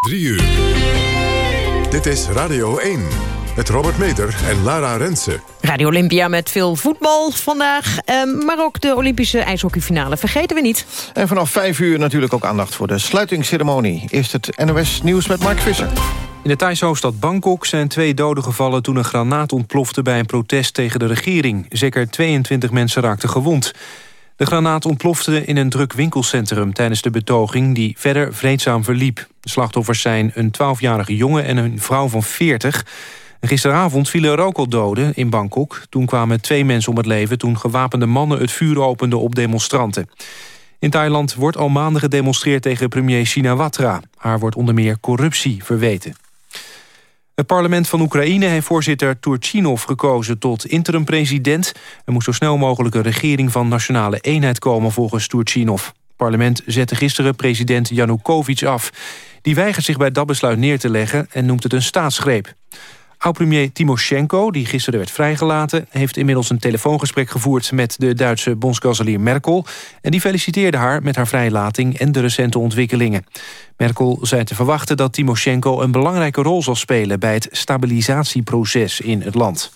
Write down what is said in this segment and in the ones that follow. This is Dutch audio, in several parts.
3 uur. Dit is Radio 1 met Robert Meter en Lara Rensen. Radio Olympia met veel voetbal vandaag. Ehm, maar ook de Olympische ijshockeyfinale vergeten we niet. En vanaf 5 uur natuurlijk ook aandacht voor de sluitingsceremonie. Eerst het NOS Nieuws met Mark Visser. In de Thaise hoofdstad Bangkok zijn twee doden gevallen... toen een granaat ontplofte bij een protest tegen de regering. Zeker 22 mensen raakten gewond. De granaat ontplofte in een druk winkelcentrum tijdens de betoging... die verder vreedzaam verliep. De slachtoffers zijn een 12-jarige jongen en een vrouw van 40. Gisteravond vielen er ook al doden in Bangkok. Toen kwamen twee mensen om het leven... toen gewapende mannen het vuur openden op demonstranten. In Thailand wordt al maanden gedemonstreerd tegen premier Shinawatra. Haar wordt onder meer corruptie verweten. Het parlement van Oekraïne heeft voorzitter Turchinov gekozen tot interim-president. Er moest zo snel mogelijk een regering van nationale eenheid komen volgens Turchinov. Het parlement zette gisteren president Yanukovych af. Die weigert zich bij dat besluit neer te leggen en noemt het een staatsgreep. Oud-premier Timoshenko, die gisteren werd vrijgelaten... heeft inmiddels een telefoongesprek gevoerd met de Duitse bondskanselier Merkel... en die feliciteerde haar met haar vrijlating en de recente ontwikkelingen. Merkel zei te verwachten dat Timoshenko een belangrijke rol zal spelen... bij het stabilisatieproces in het land.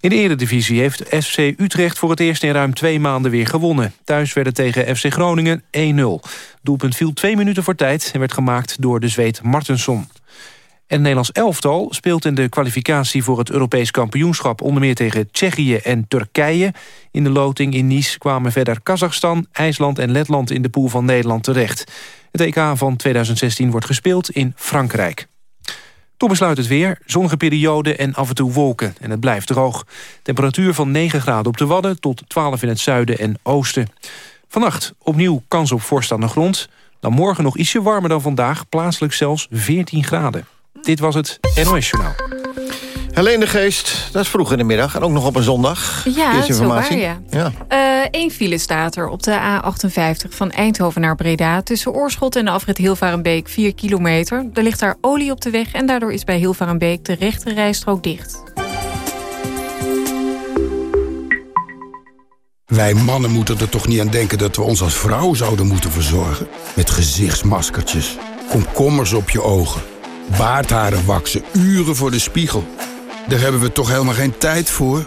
In de eredivisie heeft FC Utrecht voor het eerst in ruim twee maanden weer gewonnen. Thuis werden tegen FC Groningen 1-0. Doelpunt viel twee minuten voor tijd en werd gemaakt door de Zweed Martensson. En Nederlands elftal speelt in de kwalificatie voor het Europees kampioenschap... onder meer tegen Tsjechië en Turkije. In de loting in Nice kwamen verder Kazachstan, IJsland en Letland... in de pool van Nederland terecht. Het EK van 2016 wordt gespeeld in Frankrijk. Toen besluit het weer, zonnige periode en af en toe wolken. En het blijft droog. Temperatuur van 9 graden op de Wadden tot 12 in het zuiden en oosten. Vannacht opnieuw kans op vorst aan de grond. Dan morgen nog ietsje warmer dan vandaag, plaatselijk zelfs 14 graden. Dit was het NOS Journaal. Helene de Geest, dat is vroeg in de middag. En ook nog op een zondag. Ja, dat is waar, ja. ja. Eén uh, file staat er op de A58 van Eindhoven naar Breda... tussen Oorschot en de afrit Hilvarenbeek 4 kilometer. Er ligt daar olie op de weg en daardoor is bij Hilvarenbeek... de rechte rijstrook dicht. Wij mannen moeten er toch niet aan denken dat we ons als vrouw zouden moeten verzorgen? Met gezichtsmaskertjes, komkommers op je ogen Baardharen waksen, uren voor de spiegel. Daar hebben we toch helemaal geen tijd voor?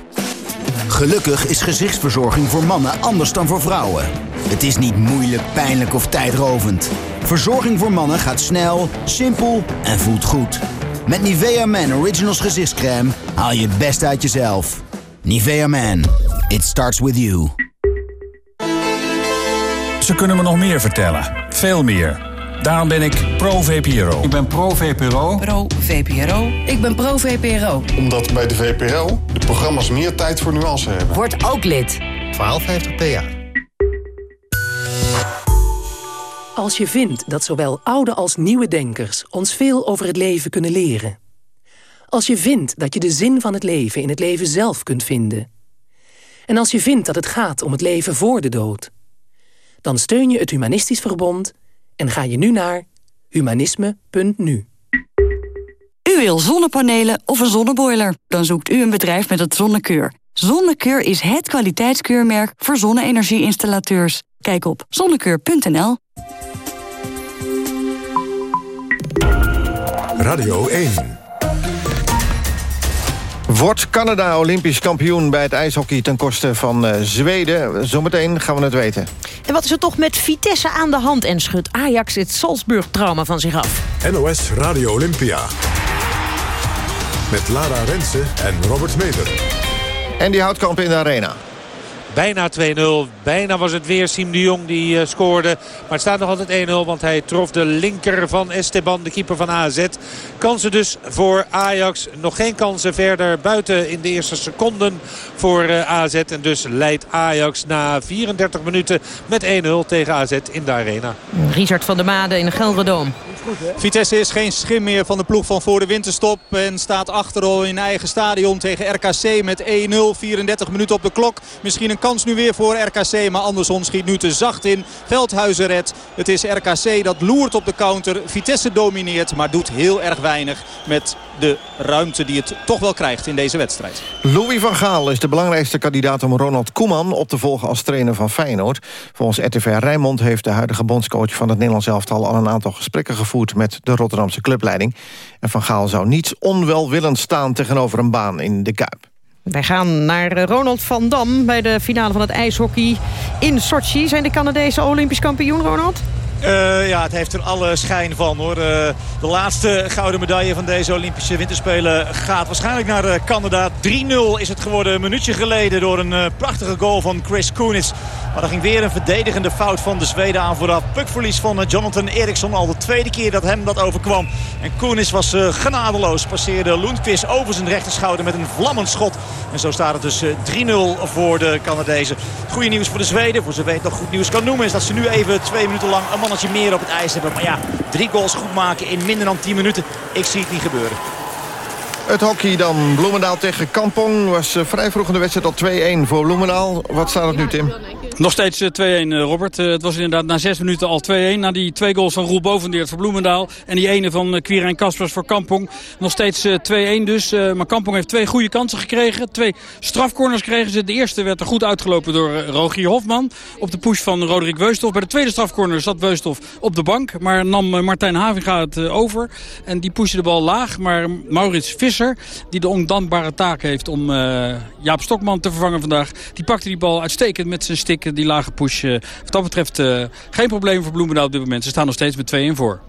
Gelukkig is gezichtsverzorging voor mannen anders dan voor vrouwen. Het is niet moeilijk, pijnlijk of tijdrovend. Verzorging voor mannen gaat snel, simpel en voelt goed. Met Nivea Man Originals gezichtscreme haal je het best uit jezelf. Nivea Man, it starts with you. Ze kunnen me nog meer vertellen. Veel meer. Daarom ben ik pro-VPRO. Ik ben pro-VPRO. Pro-VPRO. Ik ben pro-VPRO. Omdat bij de VPRO de programma's meer tijd voor nuance hebben. Word ook lid. 1250 PA. Als je vindt dat zowel oude als nieuwe denkers ons veel over het leven kunnen leren. Als je vindt dat je de zin van het leven in het leven zelf kunt vinden. En als je vindt dat het gaat om het leven voor de dood. Dan steun je het Humanistisch Verbond en ga je nu naar humanisme.nu. U wil zonnepanelen of een zonneboiler? Dan zoekt u een bedrijf met het Zonnekeur. Zonnekeur is het kwaliteitskeurmerk voor zonne-energieinstallateurs. Kijk op zonnekeur.nl. Radio 1 Wordt Canada Olympisch kampioen bij het ijshockey ten koste van uh, Zweden? Zometeen gaan we het weten. En wat is er toch met Vitesse aan de hand en schudt Ajax het Salzburg-trauma van zich af? NOS Radio Olympia. Met Lara Rensen en Robert Meder. En die houdt kamp in de arena. Bijna 2-0. Bijna was het weer Siem de Jong die uh, scoorde. Maar het staat nog altijd 1-0. Want hij trof de linker van Esteban, de keeper van AZ. Kansen dus voor Ajax. Nog geen kansen verder buiten in de eerste seconden voor uh, AZ. En dus leidt Ajax na 34 minuten met 1-0 tegen AZ in de arena. Richard van der Made in de Vitesse is geen schim meer van de ploeg van voor de winterstop. En staat achterom in eigen stadion tegen RKC met 1-0. 34 minuten op de klok. Misschien een kans nu weer voor RKC. Maar Anderson schiet nu te zacht in. Veldhuizen redt. Het is RKC dat loert op de counter. Vitesse domineert. Maar doet heel erg weinig met de ruimte die het toch wel krijgt in deze wedstrijd. Louis van Gaal is de belangrijkste kandidaat om Ronald Koeman op te volgen als trainer van Feyenoord. Volgens RTV Rijnmond heeft de huidige bondscoach van het Nederlands elftal al een aantal gesprekken gevoerd met de Rotterdamse clubleiding. En Van Gaal zou niets onwelwillend staan tegenover een baan in de Kuip. Wij gaan naar Ronald van Dam bij de finale van het ijshockey in Sochi. Zijn de Canadezen Olympisch kampioen, Ronald? Uh, ja, het heeft er alle schijn van hoor. Uh, de laatste gouden medaille van deze Olympische Winterspelen gaat waarschijnlijk naar uh, Canada. 3-0 is het geworden een minuutje geleden door een prachtige goal van Chris Koenis. Maar er ging weer een verdedigende fout van de Zweden aan vooraf. Pukverlies van Jonathan Eriksson al de tweede keer dat hem dat overkwam. En Koenis was genadeloos. Passeerde Lundqvist over zijn rechterschouder met een vlammend schot. En zo staat het dus 3-0 voor de Canadezen. Goede nieuws voor de Zweden. Voor ze weten nog goed nieuws kan noemen. Is dat ze nu even twee minuten lang een mannetje meer op het ijs hebben. Maar ja, drie goals goed maken in minder dan 10 minuten. Ik zie het niet gebeuren. Het hockey dan. Bloemendaal tegen Kampong was eh, vrij vroeg in de wedstrijd al 2-1 voor Bloemendaal. Wat staat het nu, Tim? Nog steeds 2-1, eh, eh, Robert. het was inderdaad na zes minuten al 2-1. Na die twee goals van Roel Bovendeert voor Bloemendaal. En die ene van Quirijn Kaspers voor Kampong. Nog steeds 2-1 dus. maar Kampong heeft twee goede kansen gekregen. Twee strafcorners kregen ze. De eerste werd er goed uitgelopen door Rogier Hofman. Op de push van Roderick Weusthof. Bij de tweede strafcorner zat Weusthof op de bank. Maar nam Martijn Havinga het over. En die pushte de bal laag. Maar Maurits Visser, die de ondankbare taak heeft om Jaap Stokman te vervangen vandaag. Die pakte die bal uitstekend met zijn stick die lage push. Eh, wat dat betreft eh, geen probleem voor Bloemendaal op dit moment. Ze staan nog steeds met 2-1 voor.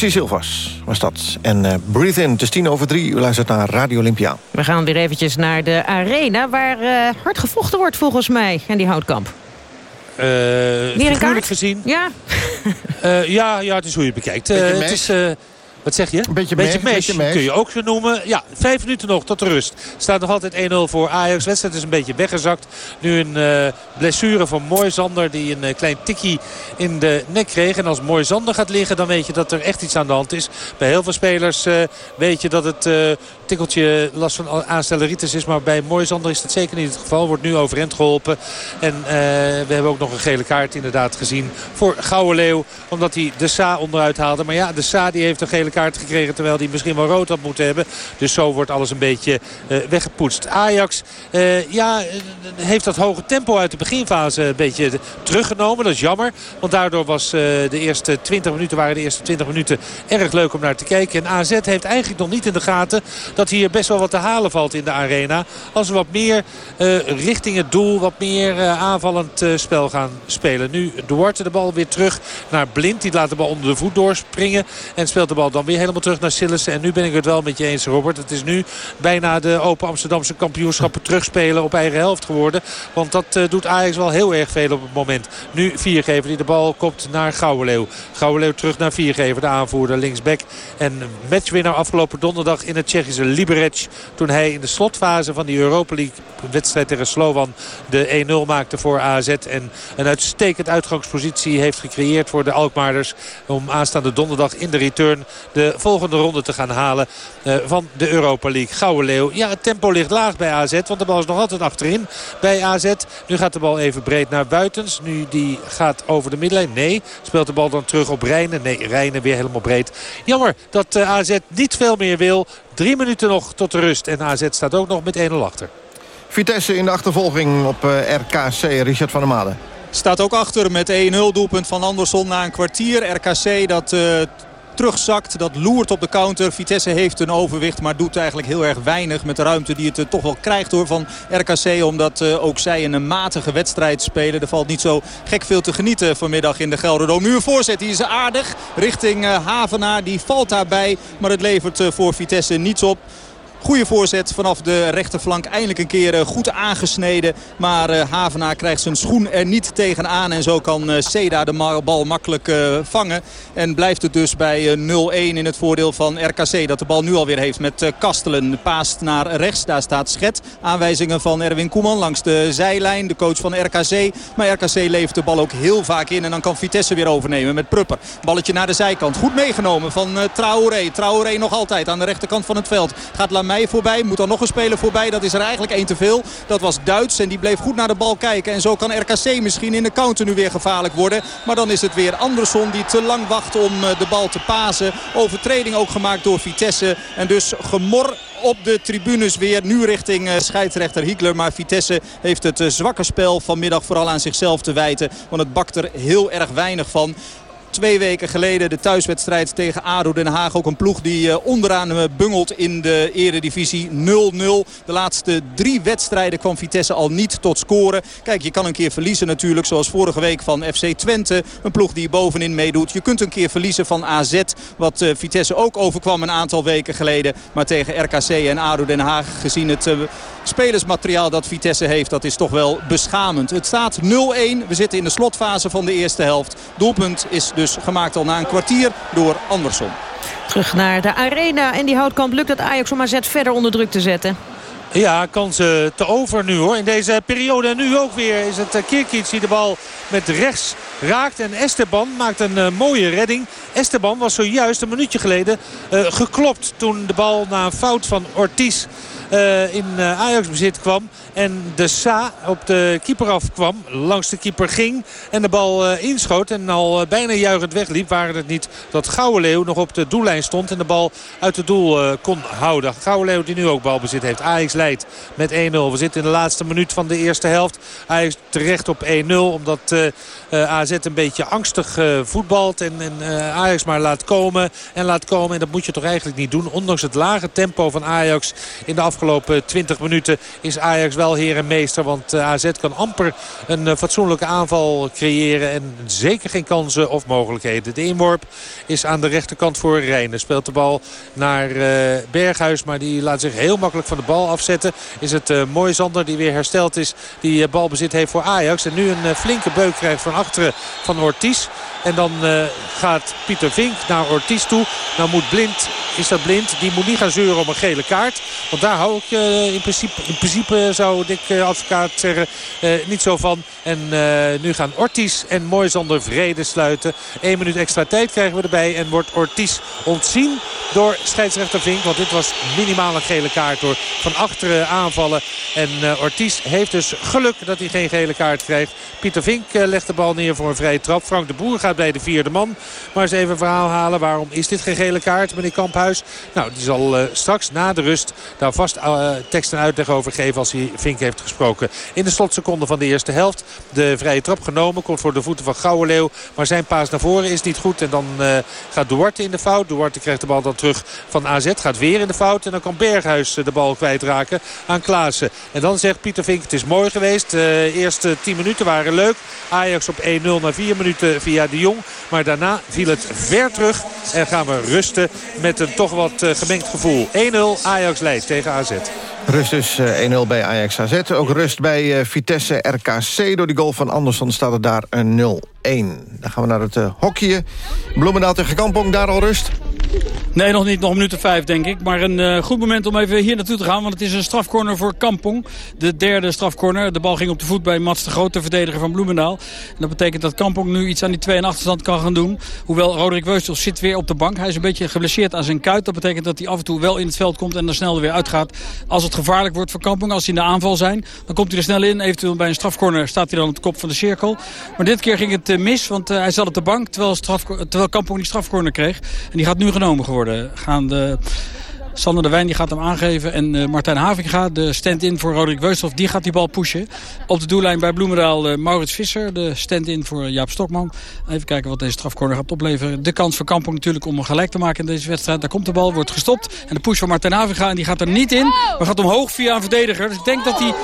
Lucy Silvas was dat. En uh, Breathe In, het is tien over drie. U luistert naar Radio Olympia. We gaan weer eventjes naar de arena... waar uh, hard gevochten wordt volgens mij. En die houtkamp. Uh, Weer een kaart? gezien. Ja. uh, ja, ja, het is hoe je het bekijkt. Uh, het is, wat zeg je? Een beetje, beetje mesh, kun je ook zo noemen. Ja, vijf minuten nog tot de rust. Staat nog altijd 1-0 voor Ajax. Wedstrijd is een beetje weggezakt. Nu een uh, blessure van Moisander die een uh, klein tikkie in de nek kreeg. En als Moisander gaat liggen dan weet je dat er echt iets aan de hand is. Bij heel veel spelers uh, weet je dat het tikkeltje last van aanstelleritis is. Maar bij Moisander is dat zeker niet het geval. Wordt nu overend geholpen. En we hebben ook nog een gele kaart inderdaad gezien voor Gouwe Leeuw. Omdat hij de Sa onderuit haalde. Maar ja, de Sa die heeft een gele kaart gekregen. Terwijl hij misschien wel rood had moeten hebben. Dus zo wordt alles een beetje uh, weggepoetst. Ajax uh, ja, heeft dat hoge tempo uit de beginfase een beetje teruggenomen. Dat is jammer. Want daardoor was de eerste 20 minuten, waren de eerste 20 minuten erg leuk om naar te kijken. En AZ heeft eigenlijk nog niet in de gaten dat hier best wel wat te halen valt in de arena. Als we wat meer richting het doel, wat meer aanvallend spel gaan spelen. Nu Duarte de bal weer terug naar Blind. Die laat de bal onder de voet doorspringen. En speelt de bal dan weer helemaal terug naar Sillissen. En nu ben ik het wel met je eens, Robert. Het is nu bijna de Open Amsterdamse kampioenschappen terugspelen op eigen helft geworden. Want dat uh, doet Ajax wel heel erg veel op het moment. Nu Viergever die de bal komt naar Gouwenleeuw. Gouwenleeuw terug naar Viergever, de aanvoerder linksback. En matchwinnaar afgelopen donderdag in het Tsjechische Liberec. Toen hij in de slotfase van die Europa League wedstrijd tegen Slovan de 1-0 maakte voor AZ. En een uitstekend uitgangspositie heeft gecreëerd voor de Alkmaarders. Om aanstaande donderdag in de return de volgende ronde te gaan halen uh, van de Europa League. Gouden Leeuw. Ja, het tempo ligt laag bij AZ. Want de bal is nog altijd achterin bij AZ. Nu gaat de bal even breed naar Buitens. Nu die gaat over de middenlijn. Nee, speelt de bal dan terug op Rijnen. Nee, Rijnen weer helemaal breed. Jammer dat uh, AZ niet veel meer wil. Drie minuten nog tot de rust. En AZ staat ook nog met 1-0 achter. Vitesse in de achtervolging op uh, RKC. Richard van der Made. Staat ook achter met 1-0 doelpunt van Andersson na een kwartier. RKC dat uh, terugzakt. Dat loert op de counter. Vitesse heeft een overwicht, maar doet eigenlijk heel erg weinig met de ruimte die het uh, toch wel krijgt hoor van RKC. Omdat uh, ook zij een matige wedstrijd spelen. Er valt niet zo gek veel te genieten vanmiddag in de Gelderdoom. Nu een voorzet, die is aardig richting uh, Havenaar. Die valt daarbij, maar het levert voor Vitesse niets op. Goede voorzet vanaf de rechterflank. Eindelijk een keer goed aangesneden. Maar uh, Havenaar krijgt zijn schoen er niet tegenaan. En zo kan uh, Seda de bal makkelijk vangen. En blijft het dus bij 0-1 in het voordeel van RKC. Dat de bal nu alweer heeft met Kastelen. Paast naar rechts. Daar staat Schet. Aanwijzingen van Erwin Koeman langs de zijlijn. De coach van RKC. Maar RKC levert de bal ook heel vaak in. En dan kan Vitesse weer overnemen met Prupper. Balletje naar de zijkant. Goed meegenomen van Traoré. Traoré nog altijd aan de rechterkant van het veld. Gaat Voorbij. Moet dan nog een speler voorbij. Dat is er eigenlijk één te veel. Dat was Duits en die bleef goed naar de bal kijken. En zo kan RKC misschien in de counter nu weer gevaarlijk worden. Maar dan is het weer Andersson die te lang wacht om eh, de bal te pasen. Overtreding ook gemaakt door Vitesse. En dus gemor op de tribunes weer. Nu richting uh, scheidsrechter Hiegler. Maar Vitesse heeft het uh, zwakke spel vanmiddag vooral aan zichzelf te wijten. Want het bakt er heel erg weinig van twee weken geleden de thuiswedstrijd tegen ADO Den Haag. Ook een ploeg die uh, onderaan uh, bungelt in de eredivisie 0-0. De laatste drie wedstrijden kwam Vitesse al niet tot scoren. Kijk, je kan een keer verliezen natuurlijk. Zoals vorige week van FC Twente. Een ploeg die bovenin meedoet. Je kunt een keer verliezen van AZ. Wat uh, Vitesse ook overkwam een aantal weken geleden. Maar tegen RKC en ADO Den Haag gezien het spelersmateriaal dat Vitesse heeft. Dat is toch wel beschamend. Het staat 0-1. We zitten in de slotfase van de eerste helft. Doelpunt is dus gemaakt al na een kwartier door Andersson. Terug naar de arena. En die houtkamp lukt het Ajax om AZ verder onder druk te zetten. Ja, kansen te over nu hoor. In deze periode en nu ook weer is het eh, Kirkic die de bal met rechts raakt. En Esteban maakt een uh, mooie redding. Esteban was zojuist een minuutje geleden uh, geklopt toen de bal na een fout van Ortiz in uh, Ajax bezit kwam. En de Sa op de keeper afkwam. Langs de keeper ging. En de bal uh, inschoot. En al bijna juichend wegliep. Waren het niet dat Gouwenleeuw nog op de doellijn stond. En de bal uit het doel kon houden. Gouwenleeuw die nu ook balbezit heeft. Ajax leidt met 1-0. We zitten in de laatste minuut van de eerste helft. Ajax terecht op 1-0. Omdat AZ een beetje angstig voetbalt. En, Ajax maar laat komen. En laat komen. En dat moet je toch eigenlijk niet doen. Ondanks het lage tempo van Ajax in de afgelopen 20 minuten is Ajax wel heer en meester. Want AZ kan amper een fatsoenlijke aanval creëren. En zeker geen kansen of mogelijkheden. De inworp is aan de rechterkant voor Rijnen. Speelt de bal naar Berghuis. Maar die laat zich heel makkelijk van de bal afzetten. Is het mooi Zander die weer hersteld is. Die balbezit heeft voor Ajax. En nu een flinke beuk krijgt van achteren van Ortiz. En dan gaat Pieter Vink naar Ortiz toe. Nou moet Blind, is dat Blind, die moet niet gaan zeuren om een gele kaart. Want daar hou ik uh, in, principe, in principe, zou ik uh, advocaat zeggen, niet zo van. En nu gaan Ortiz en Moisander vrede sluiten. Eén minuut extra tijd krijgen we erbij. En wordt Ortiz ontzien door scheidsrechter Vink. Want dit was minimaal een gele kaart door van achteren aanvallen. En Ortiz heeft dus geluk dat hij geen gele kaart krijgt. Pieter Vink legt de bal neer voor een vrije trap. Frank de Boer gaat bij de vierde man. Maar eens even een verhaal halen. Waarom is dit geen gele kaart, meneer Kamphuis? Nou, die zal uh, straks na de rust daar vast uh, tekst en uitleg over geven als hij Vink heeft gesproken. In de slotseconde van de eerste helft. De vrije trap genomen. Komt voor de voeten van Gouwenleeuw. Maar zijn paas naar voren is niet goed. En dan uh, gaat Duarte in de fout. Duarte krijgt de bal dan terug van AZ. Gaat weer in de fout. En dan kan Berghuis de bal kwijtraken aan Klaassen. En dan zegt Pieter Vink het is mooi geweest. De eerste 10 minuten waren leuk. Ajax op 1-0 na 4 minuten via de Jong. Maar daarna viel het ver terug. En gaan we rusten met een toch wat uh, gemengd gevoel. 1-0 Ajax leidt tegen AZ. Rust dus uh, 1-0 bij Ajax AZ. Ook rust bij uh, Vitesse RKC. Door die goal van Andersson staat het daar een 0-1. Dan gaan we naar het hockeyen. Bloemendaal tegen Kampong, daar al rust. Nee, nog niet. Nog een minuut of vijf, denk ik. Maar een goed moment om even hier naartoe te gaan. Want het is een strafcorner voor Kampong. De derde strafcorner. De bal ging op de voet bij Mats de Groot, de verdediger van Bloemendaal. En dat betekent dat Kampong nu iets aan die 2 en achterstand kan gaan doen. Hoewel Roderick Weustels zit weer op de bank. Hij is een beetje geblesseerd aan zijn kuit. Dat betekent dat hij af en toe wel in het veld komt en er snel weer uitgaat. Als het gevaarlijk wordt voor Kampong, als hij in de aanval zijn... dan komt hij er snel in. Eventueel bij een strafcorner staat hij dan op de kop van de cirkel. Maar dit keer ging het uh, mis, want uh, hij zat op de bank... Terwijl, terwijl Kampong die strafcorner kreeg. En die gaat nu genomen geworden. Gaan de... Sander de Wijn die gaat hem aangeven. En uh, Martijn Havinga, de stand-in voor Roderick Weusthof, die gaat die bal pushen. Op de doellijn bij Bloemendaal uh, Maurits Visser, de stand-in voor Jaap Stokman. Even kijken wat deze strafcorner gaat opleveren. De kans voor Kampong natuurlijk om een gelijk te maken in deze wedstrijd. Daar komt de bal, wordt gestopt. En de push van Martijn Havinga en die gaat er niet in. Maar gaat omhoog via een verdediger. Dus ik denk dat hij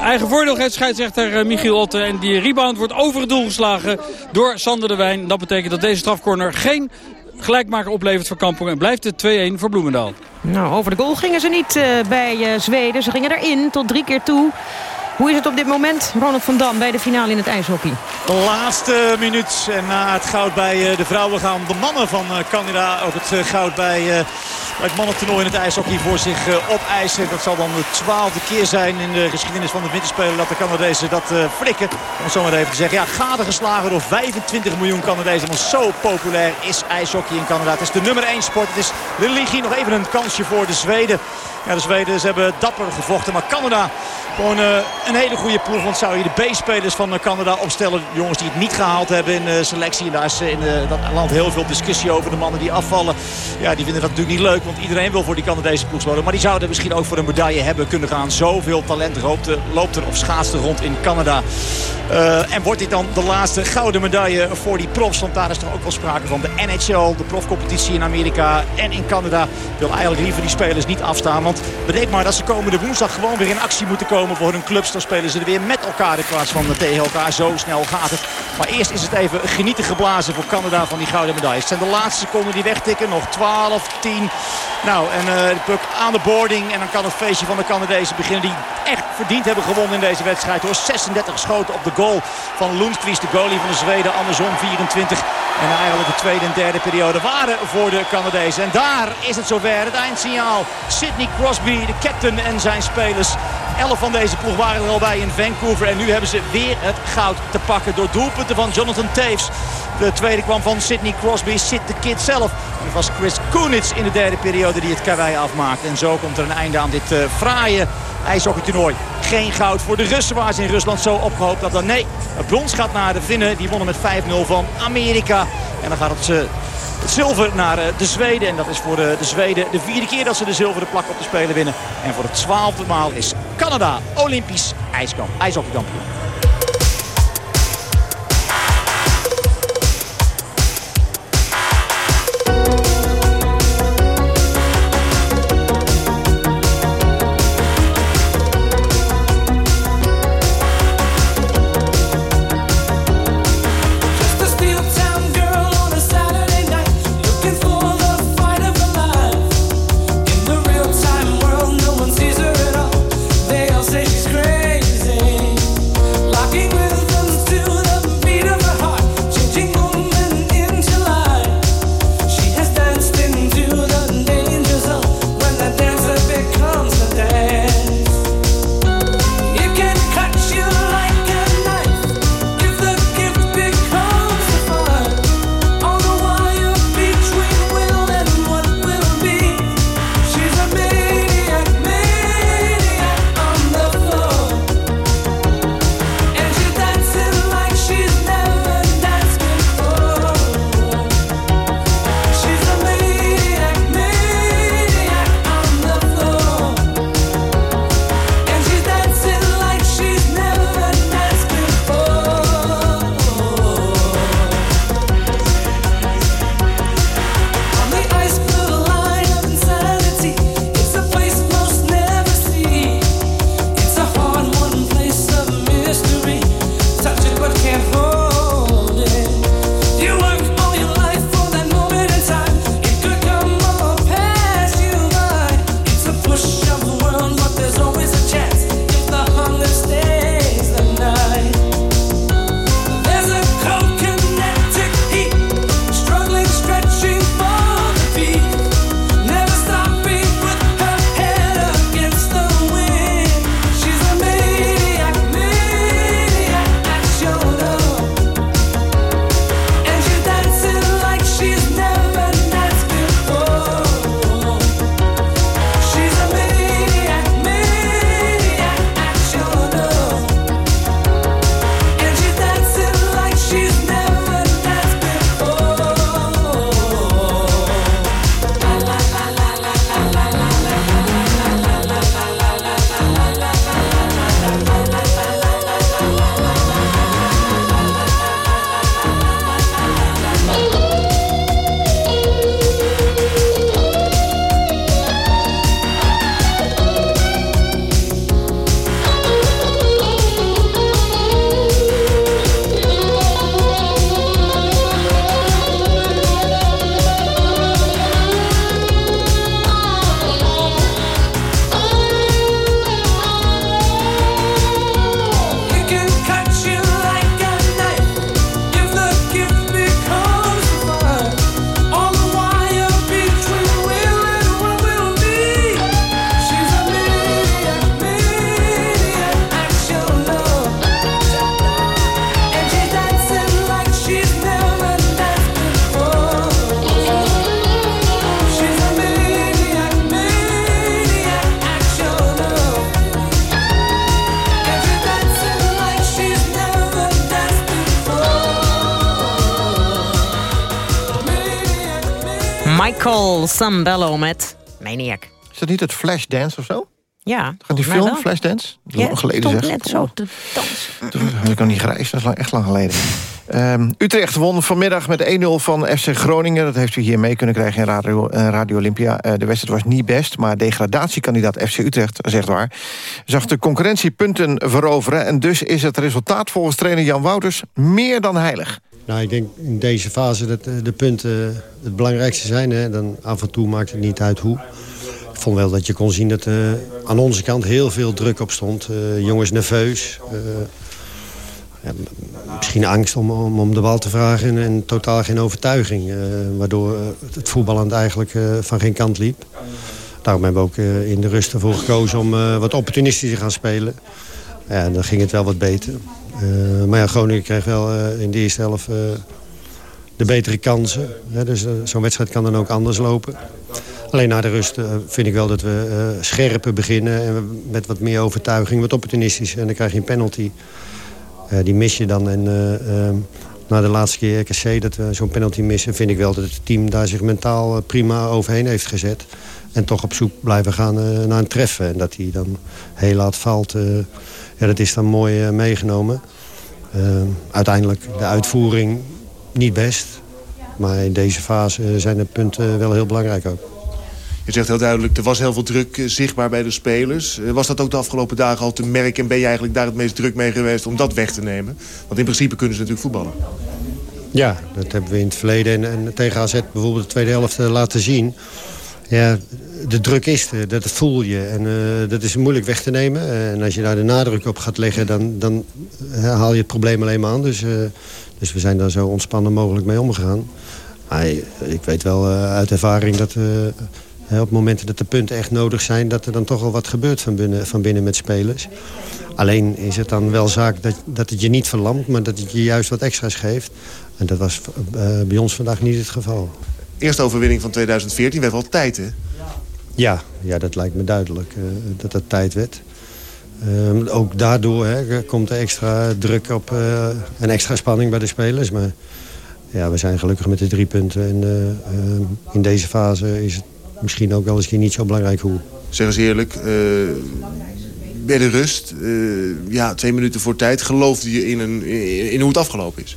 eigen voordeel geeft scheidsrechter Michiel Otte. En die rebound wordt over het doel geslagen door Sander de Wijn. Dat betekent dat deze strafcorner geen gelijkmaker oplevert voor Kampong. En blijft het 2-1 voor Bloemendaal. Nou, over de goal gingen ze niet uh, bij uh, Zweden. Ze gingen erin tot drie keer toe. Hoe is het op dit moment, Ronald van Dam, bij de finale in het ijshockey? Laatste minuut en na het goud bij uh, de vrouwen gaan de mannen van Canada ook het goud bij het mannentoernooi in het ijshockey voor zich opeisen. Dat zal dan de twaalfde keer zijn in de geschiedenis van de winterspelen dat de Canadezen dat flikken. Om zo maar even te zeggen. Ja, gade geslagen door 25 miljoen Canadezen. Want zo populair is ijshockey in Canada. Het is de nummer 1 sport. Het is religie. Nog even een kansje voor de Zweden. Ja, de Zweden ze hebben dapper gevochten. Maar Canada gewoon uh, een hele goede ploeg. Want zou je de B-spelers van Canada opstellen. Jongens die het niet gehaald hebben in de selectie. En daar is in dat land heel veel discussie over. De mannen die afvallen. Ja, die vinden dat natuurlijk niet leuk. Want iedereen wil voor die Canadese ploeg worden. Maar die zouden misschien ook voor een medaille hebben kunnen gaan. Zoveel talent loopt er, loopt er of schaatst er rond in Canada. En wordt dit dan de laatste gouden medaille voor die profs? Want daar is toch ook wel sprake van. De NHL, de profcompetitie in Amerika en in Canada... wil eigenlijk liever die spelers niet afstaan. Bedenk maar dat ze komende woensdag gewoon weer in actie moeten komen voor hun clubs. Dan spelen ze er weer met elkaar in plaats van tegen elkaar. Zo snel gaat het. Maar eerst is het even genieten geblazen voor Canada van die gouden medailles. Het zijn de laatste seconden die wegtikken. Nog 12, 10. Nou, en uh, de puck aan de boarding. En dan kan het feestje van de Canadezen beginnen. Die echt verdiend hebben gewonnen in deze wedstrijd. Door 36 geschoten op de goal van Lundqvist, de goalie van de Zweden. Andersom 24. En eigenlijk de tweede en derde periode waren voor de Canadezen. En daar is het zover. Het eindsignaal. Sidney Crosby, de captain en zijn spelers. Elf van deze ploeg waren er al bij in Vancouver. En nu hebben ze weer het goud te pakken door doelpunten van Jonathan Taves. De tweede kwam van Sidney Crosby, Sid de Kid zelf. Het was Chris Kunitz in de derde periode die het karwei afmaakte. En zo komt er een einde aan dit uh, fraaie ijshockeytoernooi. Geen goud voor de Russen waar ze in Rusland zo opgehoopt hadden. Nee, het brons gaat naar de Finnen. Die wonnen met 5-0 van Amerika. En dan gaat het... Uh, zilver naar de Zweden. En dat is voor de, de Zweden de vierde keer dat ze de zilveren plak op de Spelen winnen. En voor het twaalfde maal is Canada Olympisch ijshockeykampioen. Nicole Sambello met Maniac. Is dat niet het Flashdance of zo? Ja. Gaat die film, wel. Flashdance? Dat Ja, lang geleden zeg. net zo te dansen. Toen was ik nog niet gereisd, dat is lang, echt lang geleden. Ehm, Utrecht won vanmiddag met 1-0 van FC Groningen. Dat heeft u hier mee kunnen krijgen in Radio, Radio Olympia. Eh, de wedstrijd was niet best, maar degradatiekandidaat FC Utrecht, zegt waar... zag de concurrentie punten veroveren... en dus is het resultaat volgens trainer Jan Wouters meer dan heilig. Nou, ik denk in deze fase dat eh, de punten het belangrijkste zijn. Hè. Dan af en toe maakt het niet uit hoe. Ik vond wel dat je kon zien dat er aan onze kant heel veel druk op stond. Eh, jongens nerveus. misschien angst om, om, de bal te vragen en, totaal geen overtuiging. waardoor het voetballend eigenlijk van geen kant liep. Daarom hebben we ook in de rust ervoor gekozen om wat opportunistisch te gaan spelen. Ja, dan ging het wel wat beter. Eh, maar ja, Groningen kreeg wel eh, in de eerste helft eh, de betere kansen. Hè, dus zo'n wedstrijd kan dan ook anders lopen. Alleen na de rust vind ik wel dat we scherper beginnen... en met wat meer overtuiging, wat opportunistisch. En dan krijg je een penalty. Die mis je dan. En eh, ehm, na de laatste keer RKC dat we zo'n penalty missen... vind ik wel dat het team daar zich mentaal eh, prima overheen heeft gezet. En toch op zoek blijven gaan eh, naar een treffen. En dat hij dan heel laat valt... eh, ja, dat is dan mooi eh, meegenomen. Eh, uiteindelijk de uitvoering niet best. Maar in deze fase eh, zijn de punten wel heel belangrijk ook. Je zegt heel duidelijk, er was heel veel druk eh, zichtbaar bij de spelers. Eh, Was dat ook de afgelopen dagen al te merken... en ben je eigenlijk daar het meest druk mee geweest om dat weg te nemen? Want in principe kunnen ze natuurlijk voetballen. Ja, dat hebben we in het verleden en, en tegen AZ bijvoorbeeld de tweede helft eh, laten zien. Ja, de druk is er, dat voel je. En dat is moeilijk weg te nemen. En als je daar de nadruk op gaat leggen, dan, dan haal je het probleem alleen maar aan. Dus, dus we zijn daar zo ontspannen mogelijk mee omgegaan. Maar ik weet wel uit ervaring dat op momenten dat de punten echt nodig zijn... dat er dan toch wel wat gebeurt van binnen, van binnen met spelers. Alleen is het dan wel zaak dat, dat het je niet verlamt... maar dat het je juist wat extra's geeft. En dat was eh, bij ons vandaag niet het geval. Eerste overwinning van 2014 werd wel tijd, hè? Ja, ja dat lijkt me duidelijk eh, dat dat tijd werd. Ehm, ook daardoor hè, komt er extra druk op eh, en extra spanning bij de spelers. Maar ja, we zijn gelukkig met de drie punten. En eh, ehm, in deze fase is het misschien ook wel eens niet zo belangrijk hoe. Zeg eens eerlijk, eh, bij de rust, eh, ja, twee minuten voor tijd... geloofde je in, een, in, in hoe het afgelopen is?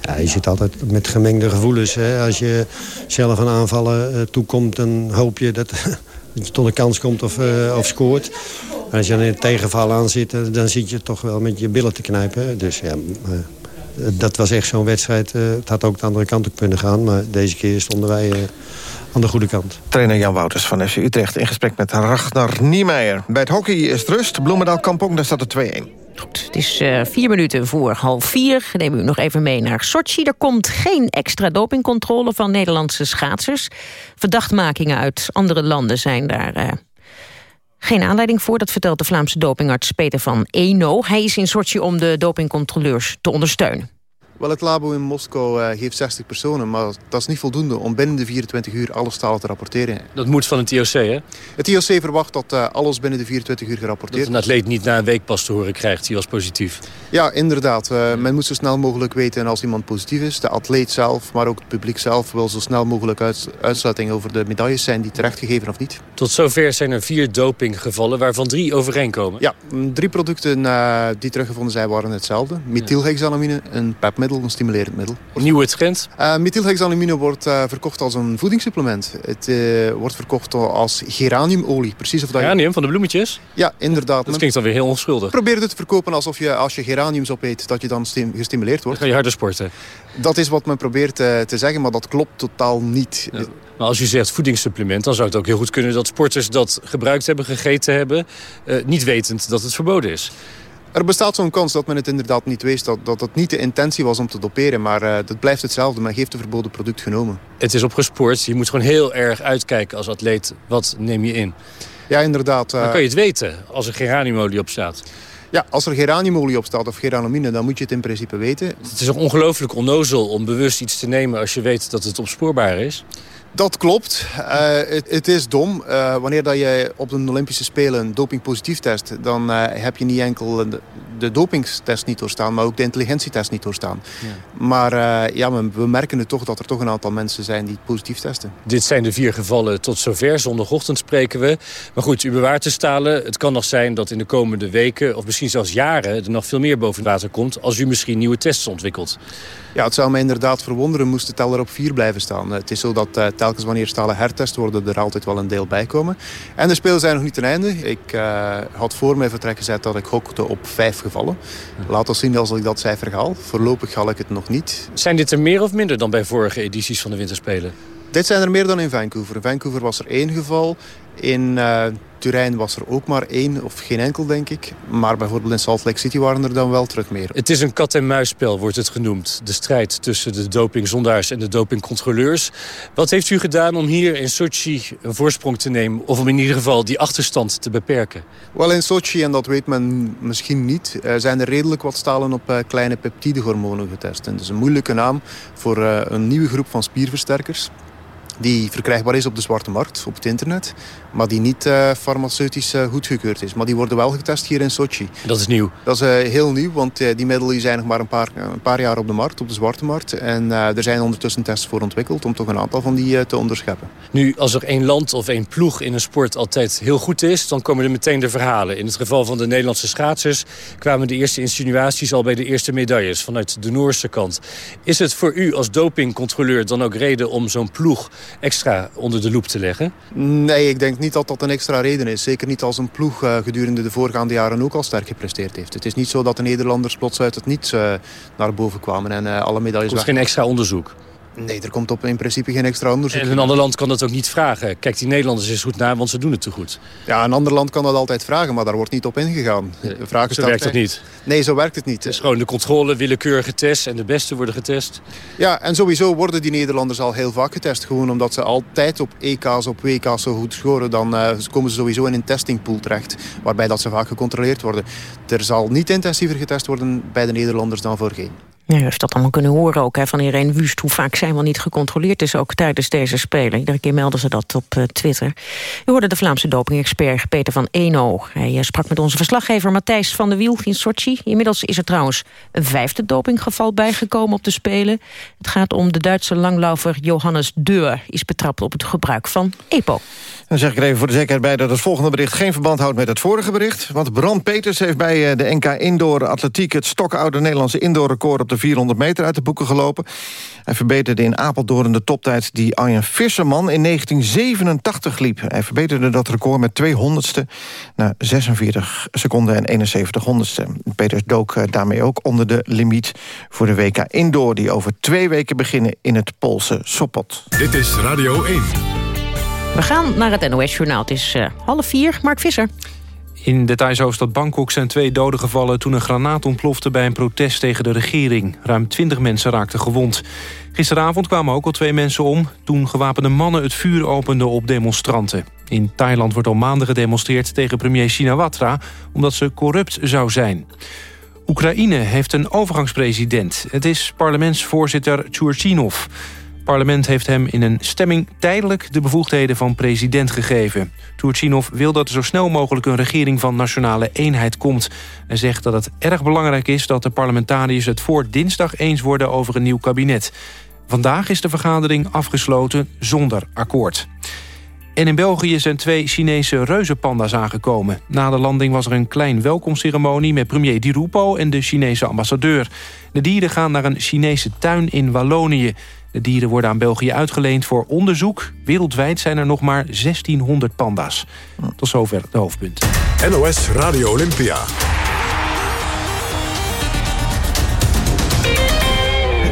Ja, je zit altijd met gemengde gevoelens. Hè. Als je zelf aan aanvallen eh, toekomt, dan hoop je dat, dat je tot een kans komt of, of scoort. En als je dan in het tegenval aan zit, dan zit je toch wel met je billen te knijpen. Dus ja, dat was echt zo'n wedstrijd. het had ook de andere kant op kunnen gaan. Maar deze keer stonden wij aan de goede kant. Trainer Jan Wouters van FC Utrecht in gesprek met Ragnar Niemeyer. Bij het hockey is het rust. Bloemendaal Kampong, daar staat het 2-1. Goed, het is eh, vier minuten voor half vier. Neem u nog even mee naar Sochi. Er komt geen extra dopingcontrole van Nederlandse schaatsers. Verdachtmakingen uit andere landen zijn daar eh, geen aanleiding voor. Dat vertelt de Vlaamse dopingarts Peter van Eno. Hij is in Sochi om de dopingcontroleurs te ondersteunen. Wel, het labo in Moskou eh, heeft 60 personen, maar dat is niet voldoende om binnen de 24 uur alle stalen te rapporteren. Dat moet van het IOC, hè? Het IOC verwacht dat eh, alles binnen de 24 uur Dat gerapporteerd een atleet niet na een week pas te horen krijgt, die was positief. Ja, inderdaad. Eh, men moet zo snel mogelijk weten als iemand positief is. De atleet zelf, maar ook het publiek zelf wil zo snel mogelijk uit, uitsluiting over de medailles zijn die terechtgegeven of niet. Tot zover zijn er vier dopinggevallen, waarvan drie overeenkomen. Ja, drie producten die teruggevonden zijn waren hetzelfde. Methylhexalamine, een pepmiddel, een stimulerend middel. Nieuwe trend? Uh, methylhexalamine wordt eh, verkocht als een voedingssupplement. Het eh, wordt verkocht als geraniumolie. Precies of dat je... Geranium van de bloemetjes? Ja, inderdaad. Dat klinkt dan weer heel onschuldig. Probeer het te verkopen alsof je als je geraniums opeet, dat je dan stim- gestimuleerd wordt. Dan ga je harder sporten. Dat is wat men probeert eh, te zeggen, maar dat klopt totaal niet. Maar als u zegt voedingssupplement, dan zou het ook heel goed kunnen dat sporters dat gebruikt hebben, gegeten hebben, eh, niet wetend dat het verboden is. Er bestaat zo'n kans dat men het inderdaad niet wist, dat, dat niet de intentie was om te doperen, maar uh, dat blijft hetzelfde. Men heeft een verboden product genomen. Het is opgesport, je moet gewoon heel erg uitkijken als atleet. Wat neem je in? Ja, inderdaad. Uh... Dan kan je het weten als er geraniumolie op staat. Ja, als er geraniumolie op staat of geranamine, dan moet je het in principe weten. Het is toch ongelooflijk onnozel om bewust iets te nemen als je weet dat het opspoorbaar is? Dat klopt. Uh, het, is dom. Uh, wanneer dat je op de Olympische Spelen een dopingpositief test... dan uh, heb je niet enkel de, de dopingtest niet doorstaan... maar ook de intelligentietest niet doorstaan. Ja. Maar ja, we, we, merken het toch dat er toch een aantal mensen zijn die positief testen. Dit zijn de vier gevallen tot zover. Zondagochtend spreken we. Maar goed, u bewaart te stalen. Het kan nog zijn dat in de komende weken... of misschien zelfs jaren er nog veel meer boven water komt... als u misschien nieuwe tests ontwikkelt. Ja, het zou me inderdaad verwonderen moest de teller op vier blijven staan. Het is zo dat telkens wanneer stalen hertest worden er altijd wel een deel bij komen. En de spelen zijn nog niet ten einde. Ik uh, had voor mijn vertrek gezet dat ik hokte op vijf gevallen. Laat ons zien als ik dat cijfer haal. Voorlopig haal ik het nog niet. Zijn dit er meer of minder dan bij vorige edities van de Winterspelen? Dit zijn er meer dan in Vancouver. In Vancouver was er één geval. In uh, Turijn was er ook maar één, of geen enkel, denk ik. Maar bijvoorbeeld in Salt Lake City waren er dan wel terug meer. Het is een kat-en-muisspel, wordt het genoemd. De strijd tussen de dopingzondaars en de dopingcontroleurs. Wat heeft u gedaan om hier in Sochi een voorsprong te nemen... of om in ieder geval die achterstand te beperken? Wel, in Sochi, en dat weet men misschien niet... Uh, zijn er redelijk wat stalen op uh, kleine peptidehormonen getest. En dat is een moeilijke naam voor uh, een nieuwe groep van spierversterkers die verkrijgbaar is op de zwarte markt, op het internet. Maar die niet uh, farmaceutisch uh, goedgekeurd is. Maar die worden wel getest hier in Sochi. Dat is nieuw? Dat is uh, heel nieuw, want die middelen zijn nog maar een paar, een paar jaar op de markt, op de zwarte markt. En er zijn ondertussen tests voor ontwikkeld om toch een aantal van die te onderscheppen. Nu, als er één land of één ploeg in een sport altijd heel goed is... dan komen er meteen de verhalen. In het geval van de Nederlandse schaatsers... kwamen de eerste insinuaties al bij de eerste medailles vanuit de Noorse kant. Is het voor u als dopingcontroleur dan ook reden om zo'n ploeg extra onder de loep te leggen? Nee, ik denk niet dat dat een extra reden is. Zeker niet als een ploeg uh, gedurende de voorgaande jaren ook al sterk gepresteerd heeft. Het is niet zo dat de Nederlanders plots uit het niets uh, naar boven kwamen en uh, alle medailles Er is geen extra onderzoek? Nee, er komt op in principe geen extra onderzoek. En een ander land kan dat ook niet vragen. Kijk, die Nederlanders is goed naar, want ze doen het te goed. Ja, een ander land kan dat altijd vragen, maar daar wordt niet op ingegaan. De vraag zo werkt het niet? Nee, zo werkt het niet. Het is gewoon de controle, willekeurige test en de beste worden getest. Ja, en sowieso worden die Nederlanders al heel vaak getest. Gewoon omdat ze altijd op EK's, op WK's zo goed scoren. Dan uh, komen ze sowieso in een testingpool terecht, waarbij dat ze vaak gecontroleerd worden. Er zal niet intensiever getest worden bij de Nederlanders dan voorheen. Ja, u heeft dat allemaal kunnen horen ook hè, van Irene Wust... hoe vaak zijn wel niet gecontroleerd is ook tijdens deze Spelen. Iedere keer melden ze dat op uh, Twitter. U hoorde de Vlaamse dopingexpert Peter van Eno. Hij uh, sprak met onze verslaggever Matthijs van der Wiel in Sochi. Inmiddels is er trouwens een vijfde dopinggeval bijgekomen op de Spelen. Het gaat om de Duitse langlaufer Johannes Deur. is betrapt op het gebruik van EPO. Dan zeg ik er even voor de zekerheid bij dat het volgende bericht... geen verband houdt met het vorige bericht. Want Bram Peters heeft bij eh, de NK Indoor Atletiek... het stokoude Nederlandse indoorrecord op de 400 meter uit de boeken gelopen. Hij verbeterde in Apeldoorn de toptijd die Arjen Visserman in 1987 liep. Hij verbeterde dat record met 200ste naar 46 seconden en 71 honderdste. Peters dook eh, daarmee ook onder de limiet voor de WK Indoor... die over twee weken beginnen in het Poolse Sopot. Dit is Radio 1. We gaan naar het NOS-journaal. Het is uh, half vier. Mark Visser. In de Thaise hoofdstad Bangkok zijn twee doden gevallen... toen een granaat ontplofte bij een protest tegen de regering. Ruim twintig mensen raakten gewond. Gisteravond kwamen ook al twee mensen om... toen gewapende mannen het vuur openden op demonstranten. In Thailand wordt al maanden gedemonstreerd tegen premier Shinawatra... omdat ze corrupt zou zijn. Oekraïne heeft een overgangspresident. Het is parlementsvoorzitter Turchinov... Parlement heeft hem in een stemming tijdelijk de bevoegdheden van president gegeven. Turchinov wil dat er zo snel mogelijk een regering van nationale eenheid komt. en zegt dat het erg belangrijk is dat de parlementariërs het voor dinsdag eens worden over een nieuw kabinet. Vandaag is de vergadering afgesloten zonder akkoord. En in België zijn twee Chinese reuzenpanda's aangekomen. Na de landing was er een klein welkomceremonie met premier Di Rupo en de Chinese ambassadeur. De dieren gaan naar een Chinese tuin in Wallonië. De dieren worden aan België uitgeleend voor onderzoek. Wereldwijd zijn er nog maar 1600 panda's. Tot zover de hoofdpunt. NOS Radio Olympia.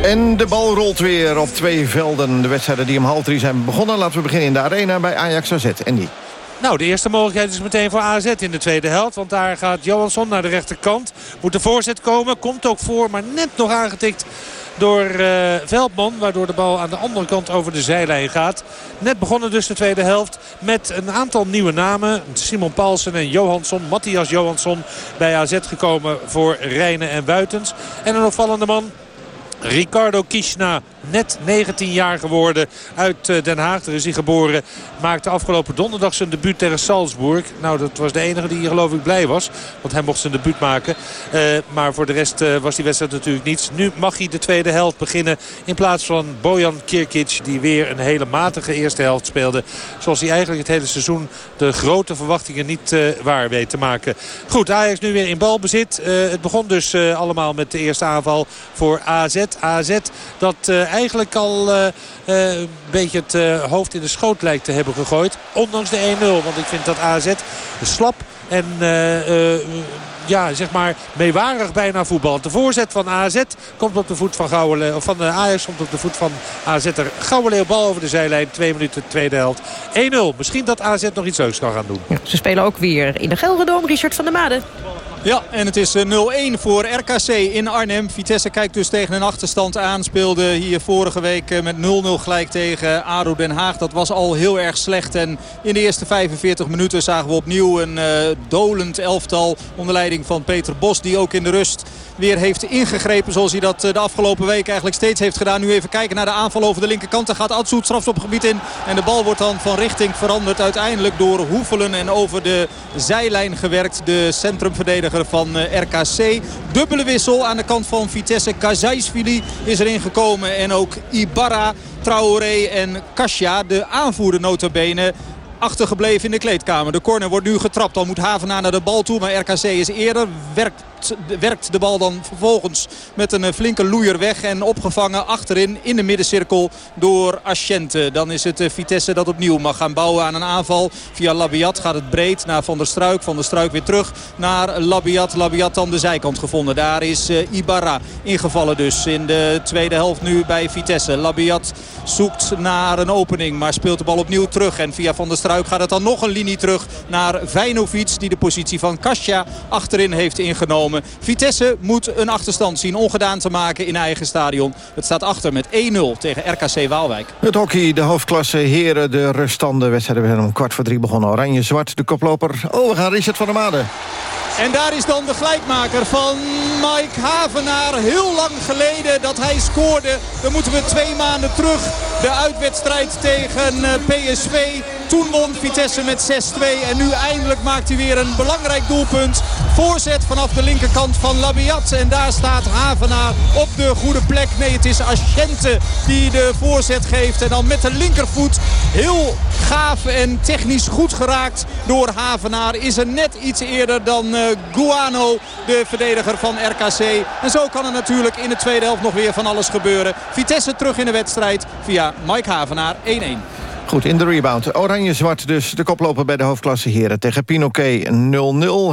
En de bal rolt weer op twee velden. De wedstrijden die om half drie zijn begonnen. Laten we beginnen in de arena bij Ajax AZ. En die. Nou, de eerste mogelijkheid is meteen voor AZ in de tweede helft. Want daar gaat Johansson naar de rechterkant. Moet de voorzet komen. Komt ook voor, maar net nog aangetikt door uh, Veldman. Waardoor de bal aan de andere kant over de zijlijn gaat. Net begonnen dus de tweede helft met een aantal nieuwe namen. Simon Paulsen en Johansson, Matthias Johansson bij AZ gekomen voor Rijnen en Buitens. En een opvallende man, Ricardo Kishna net 19 jaar geworden uit Den Haag. Daar is hij geboren. Maakte afgelopen donderdag zijn debuut tegen Salzburg. Nou, dat was de enige die geloof ik blij was. Want hij mocht zijn debuut maken. maar voor de rest was die wedstrijd natuurlijk niets. Nu mag hij de tweede helft beginnen. In plaats van Bojan Kirkic die weer een hele matige eerste helft speelde. Zoals hij eigenlijk het hele seizoen de grote verwachtingen niet waar weet te maken. Goed, Ajax nu weer in balbezit. het begon dus allemaal met de eerste aanval voor AZ. AZ dat eigenlijk al een beetje het hoofd in de schoot lijkt te hebben gegooid. Ondanks de 1-0. Want ik vind dat AZ slap en ja, zeg maar meewarig bijna voetbal. De voorzet van AZ komt op de voet van Gouwenleeuw. Of van Ajax komt op de voet van AZ. Er Gouwenleeuw bal over de zijlijn. Twee minuten tweede helft. 1-0. Misschien dat AZ nog iets leuks kan gaan doen. Ze spelen ook weer in de Gelredome. Richard van der Made. Ja, en het is 0-1 voor RKC in Arnhem. Vitesse kijkt dus tegen een achterstand aan. Speelde hier vorige week met 0-0 gelijk tegen ADO Den Haag. Dat was al heel erg slecht. En in de eerste 45 minuten zagen we opnieuw een uh, dolend elftal onder leiding van Peter Bos. Die ook in de rust weer heeft ingegrepen zoals hij dat de afgelopen week eigenlijk steeds heeft gedaan. Nu even kijken naar de aanval over de linkerkant. Daar gaat Atsu het gebied in. En de bal wordt dan van richting veranderd uiteindelijk door Hoevelen en over de zijlijn gewerkt. De centrumverdediger van RKC. Dubbele wissel aan de kant van Vitesse. Kazaisvili is erin gekomen en ook Ibarra. Traoré en Kasia, de aanvoerder notabene, achtergebleven in de kleedkamer. De corner wordt nu getrapt. Al moet Havenaar naar de bal toe. Maar RKC is eerder. Werkt werkt de bal dan vervolgens met een flinke loeier weg. En opgevangen achterin in de middencirkel door Asciente. Dan is het eh, Vitesse dat opnieuw mag gaan bouwen aan een aanval. Via Labiat gaat het breed naar Van der Struik. Van der Struik weer terug naar Labiat. Labiat dan de zijkant gevonden. Daar is eh, Ibarra ingevallen dus in de tweede helft nu bij Vitesse. Labiat zoekt naar een opening. Maar speelt de bal opnieuw terug. En via Van der Struik gaat het dan nog een linie terug naar Vijnovic. Die de positie van Kasia achterin heeft ingenomen. Vitesse moet een achterstand zien ongedaan te maken in eigen stadion. Het staat achter met 1-0 tegen RKC Waalwijk. Het hockey, de hoofdklasse heren, de ruststanden. Wedstrijden werden om kwart voor drie begonnen. Oranje-zwart, de koploper. Oh, we gaan Richard van der Made. En daar is dan de gelijkmaker van Mike Havenaar. Heel lang geleden dat hij scoorde. Dan moeten we twee maanden terug. De uitwedstrijd tegen eh, PSV. Toen won Vitesse met 6-2. En nu eindelijk maakt hij weer een belangrijk doelpunt. Voorzet vanaf de linkerkant van Labiat. En daar staat Havenaar op de goede plek. Nee, het is Asciente die de voorzet geeft. En dan met de linkervoet heel gaaf en technisch goed geraakt door Havenaar. Is er net iets eerder dan uh, Guano, de verdediger van RKC. En zo kan er natuurlijk in de tweede helft nog weer van alles gebeuren. Vitesse terug in de wedstrijd via Mike Havenaar 1-1. Goed, in de rebound. Oranje-zwart dus de koploper bij de hoofdklasse heren. Tegen Pinoquet 0-0.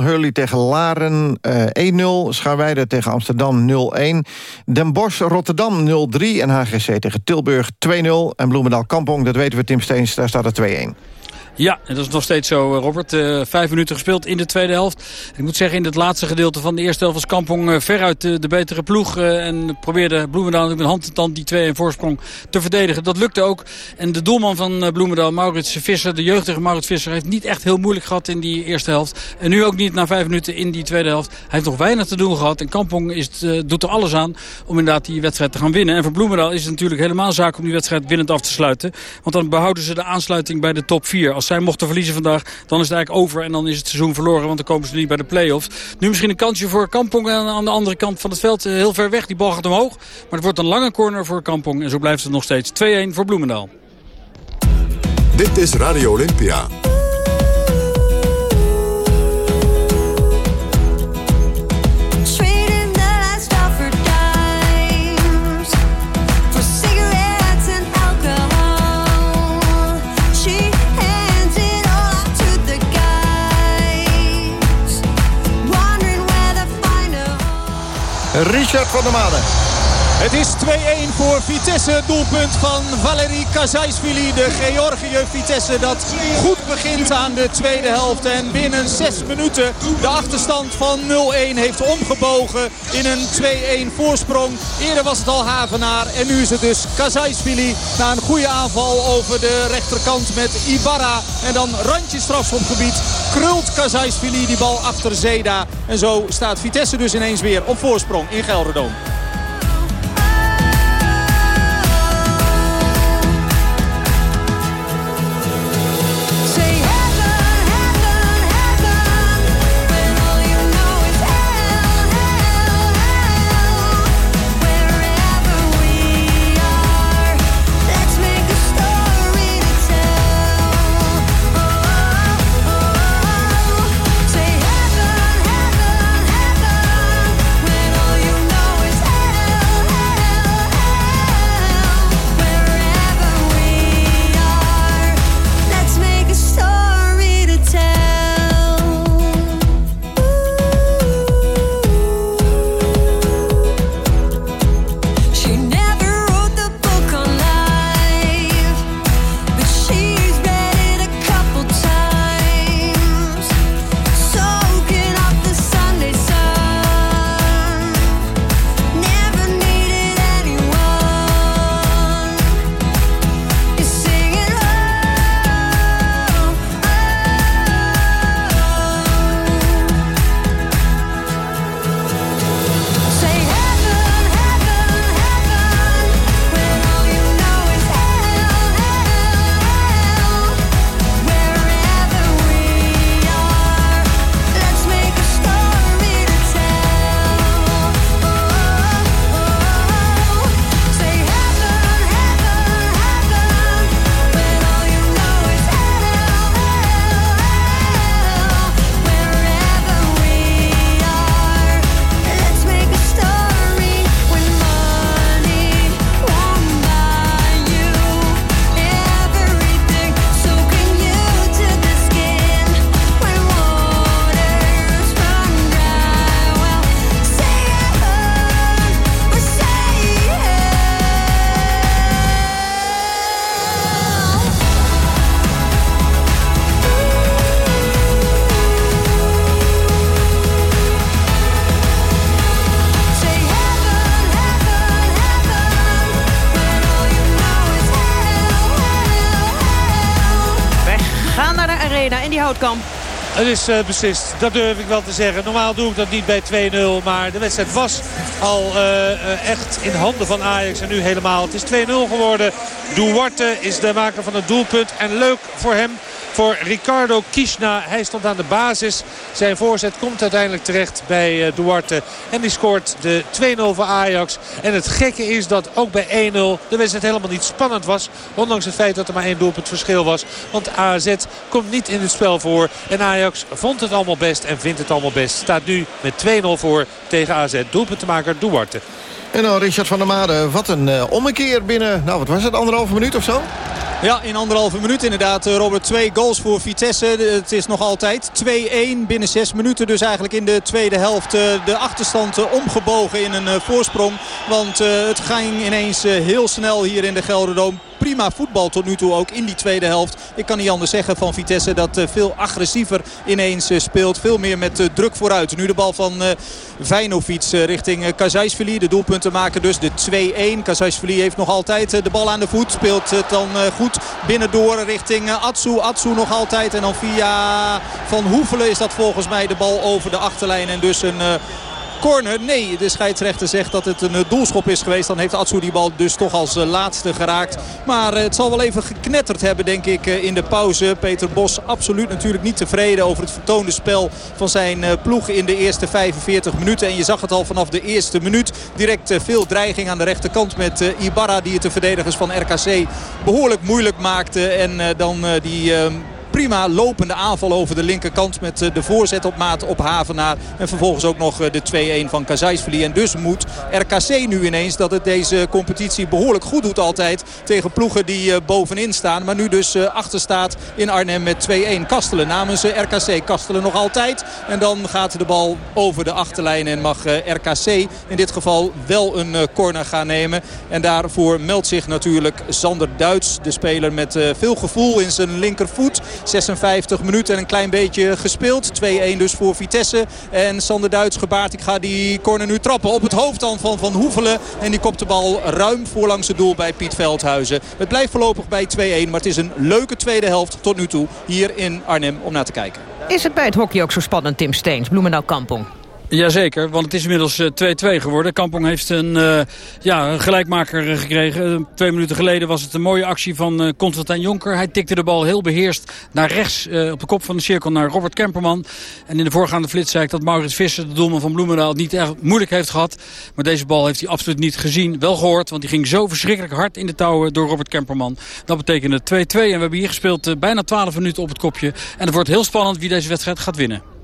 Hurley tegen Laren uh, 1-0. Scharweide tegen Amsterdam 0-1. Den Bosch Rotterdam 0-3. En HGC tegen Tilburg 2-0. En Bloemendaal Kampong, dat weten we Tim Steens, daar staat het 2-1. Ja, en dat is nog steeds zo, eh, Robert. Uh, vijf minuten gespeeld in de tweede helft. Ik moet zeggen, in het laatste gedeelte van de eerste helft was Kampong uh, veruit de, betere ploeg. en probeerde Bloemendaal met hand en tand die 2 in voorsprong te verdedigen. Dat lukte ook. En de doelman van Bloemendaal, Maurits Visser, de jeugdige Maurits Visser... heeft niet echt heel moeilijk gehad in die eerste helft. En nu ook niet na vijf minuten in die tweede helft. Hij heeft nog weinig te doen gehad. En Kampong is, doet er alles aan om inderdaad die wedstrijd te gaan winnen. En voor Bloemendaal is het natuurlijk helemaal zaak om die wedstrijd winnend af te sluiten. Want dan behouden ze de aansluiting bij de top 4. Als zij mochten verliezen vandaag, dan is het eigenlijk over. En dan is het seizoen verloren, want dan komen ze niet bij de play-offs. Nu misschien een kansje voor Kampong aan de andere kant van het veld. Eh, heel ver weg, die bal gaat omhoog. Maar het wordt een lange corner voor Kampong. En zo blijft het nog steeds 2-1 voor Bloemendaal. Dit is Radio Olympia. Richard van der Made. Het is 2-1 voor Vitesse. Doelpunt van Valery Kazaisvili. De Georgië Vitesse dat goed begint aan de tweede helft. En binnen 6 minuten de achterstand van 0-1 heeft omgebogen in een 2-1 voorsprong. Eerder was het al Havenaar en nu is het dus Kazaisvili. Na een goede aanval over de rechterkant met Ibarra. En dan randje strafschopgebied. Krult Kazaisvili die bal achter Zeda. En zo staat Vitesse dus ineens weer op voorsprong in Gelderdoom. Het is uh, beslist, dat durf ik wel te zeggen. Normaal doe ik dat niet bij 2-0. Maar de wedstrijd was al uh, echt in handen van Ajax. En nu helemaal. Het is 2-0 geworden. Duarte is de maker van het doelpunt. En leuk voor hem voor Ricardo Kishna. Hij stond aan de basis. Zijn voorzet komt uiteindelijk terecht bij Duarte. En die scoort de 2-0 voor Ajax. En het gekke is dat ook bij 1-0 de wedstrijd helemaal niet spannend was. Ondanks het feit dat er maar één doelpunt verschil was. Want AZ komt niet in het spel voor. En Ajax vond het allemaal best en vindt het allemaal best. Staat nu met 2-0 voor tegen AZ. Doelpuntenmaker Duarte. En dan Richard van der Made, wat een uh, ommekeer binnen, nou wat was het, anderhalve minuut of zo? Ja, in anderhalve minuut inderdaad. Eh, Robert, twee goals voor Vitesse. Het is nog altijd 2-1 binnen zes minuten. Dus eigenlijk in de tweede helft eh, de achterstand omgebogen in een voorsprong. Want het ging ineens heel snel hier in de Gelderdoom prima voetbal tot nu toe ook in die tweede helft. Ik kan niet anders zeggen van Vitesse dat uh, veel agressiever ineens uh, speelt. Veel meer met uh, druk vooruit. Nu de bal van Vijnovic richting Kazajsvili. De doelpunten maken dus de 2-1. Kazajsvili heeft nog altijd de bal aan de voet. Speelt het dan goed binnendoor richting Atsu. Atsu nog altijd. En dan via Van Hoevelen is dat volgens mij de bal over de achterlijn. En dus een corner. Nee, de scheidsrechter zegt dat het een eh, doelschop is geweest. Dan heeft Atsu die bal dus toch als eh, laatste geraakt. Maar eh, het zal wel even geknetterd hebben denk ik in de pauze. Peter Bos absoluut natuurlijk niet tevreden over het vertoonde spel van zijn ploeg in de eerste 45 minuten. En je zag het al vanaf de eerste minuut. Direct veel dreiging aan de rechterkant met Ibarra die het de verdedigers van RKC behoorlijk moeilijk maakte. En dan die prima lopende aanval over de linkerkant met eh, de voorzet op maat op Havenaar. En vervolgens ook nog eh, de 2-1 van Kazajsvili. En dus moet RKC nu ineens dat het deze competitie behoorlijk goed doet altijd. Tegen ploegen die eh, bovenin staan. Maar nu dus achter staat in Arnhem met 2-1. Kastelen namens RKC. Kastelen nog altijd. En dan gaat de bal over de achterlijn. En mag RKC in dit geval wel een corner gaan nemen. En daarvoor meldt zich natuurlijk Sander Duits. De speler met veel gevoel in zijn linkervoet. 56 minuten en een klein beetje gespeeld. 2-1 dus voor Vitesse. En Sander Duits gebaard. Ik ga die corner nu trappen op het hoofd dan van Van Hoevelen. En die kopt de bal ruim voorlangs het doel bij Piet Veldhuizen. Het blijft voorlopig bij 2-1. Maar het is een leuke tweede helft tot nu toe hier in Arnhem om naar te kijken. Is het bij het hockey ook zo spannend, Tim Steens, Bloemendaal Kampong? Jazeker, want het is inmiddels 2-2 uh, geworden. Kampong heeft een, uh, ja, een gelijkmaker gekregen. twee minuten geleden was het een mooie actie van Constantijn Jonker. Hij tikte de bal heel beheerst naar rechts op de kop van de cirkel naar Robert Kemperman. En in de voorgaande flits zei ik dat Maurits Visser, de doelman van Bloemendaal, niet erg moeilijk heeft gehad. Maar deze bal heeft hij absoluut niet gezien. Wel gehoord, want die ging zo verschrikkelijk hard in de touwen door Robert Kemperman. Dat betekende 2-2 en we hebben hier gespeeld bijna 12 minuten op het kopje. En het wordt heel spannend wie deze wedstrijd gaat winnen.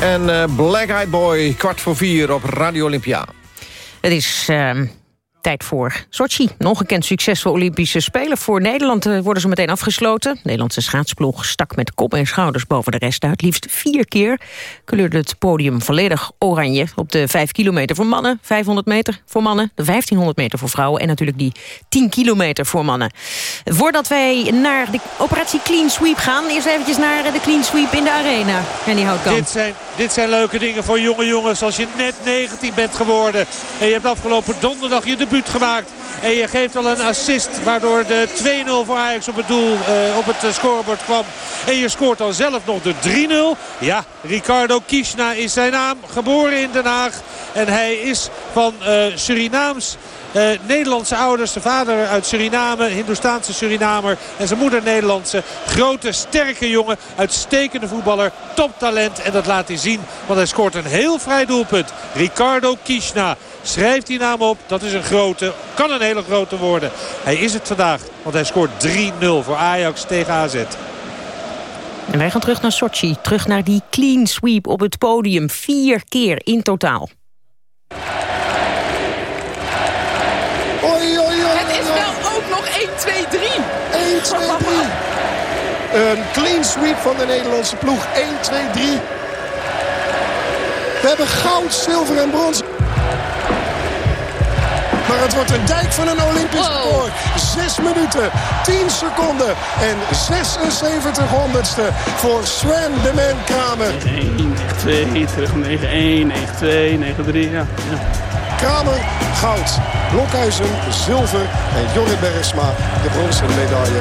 En uh, Black Eyed Boy, kwart voor vier op Radio Olympia. Het is uh, Tijd voor Sochi. Een ongekend succesvol Olympische Spelen. Voor Nederland eh, worden ze meteen afgesloten. De Nederlandse schaatsploeg stak met kop en schouders boven de rest uit. Liefst vier keer kleurde het podium volledig oranje. Op de 5 kilometer voor mannen, 500 meter voor mannen... de 1500 meter voor vrouwen en natuurlijk die 10 kilometer voor mannen. Voordat wij naar de operatie Clean Sweep gaan... eerst eventjes naar de Clean Sweep in de arena. En die houdt dit zijn, dit zijn leuke dingen voor jonge jongens. Als je net 19 bent geworden en je hebt afgelopen donderdag je gemaakt. En je geeft al een assist waardoor de 2-0 voor Ajax op het doel uh, op het scorebord kwam. En je scoort dan zelf nog de 3-0. Ja, Ricardo Kishna is zijn naam. Geboren in Den Haag. En hij is van uh, Surinaams uh, Nederlandse ouders. De vader uit Suriname, Hindoestaanse Surinamer. En zijn moeder Nederlandse. Grote, sterke jongen. Uitstekende voetballer. Toptalent. En dat laat hij zien. Want hij scoort een heel vrij doelpunt. Ricardo Kishna. Schrijft die naam op. Dat is een grote. Kan een hele grote worden. Hij is het vandaag. Want hij scoort 3-0 voor Ajax tegen AZ. En wij gaan terug naar Sochi. Terug naar die clean sweep op het podium. Vier keer in totaal. Oei, oei, oei, Het is wel ook nog 1, 2, 3. 1, 2, 3. Een clean sweep van de Nederlandse ploeg. 1, 2, 3. We hebben goud, zilver en brons. Maar het wordt een dijk van een Olympisch record. 6 minuten, 10 seconden en 76 honderdste voor Sven de Man Kramer. 9-1, 9-2, terug 9-1, 9-2, 9-3, ja. ja. Kramer, goud. Blokhuizen, zilver en Jorrit Bergsma, de bronzen medaille.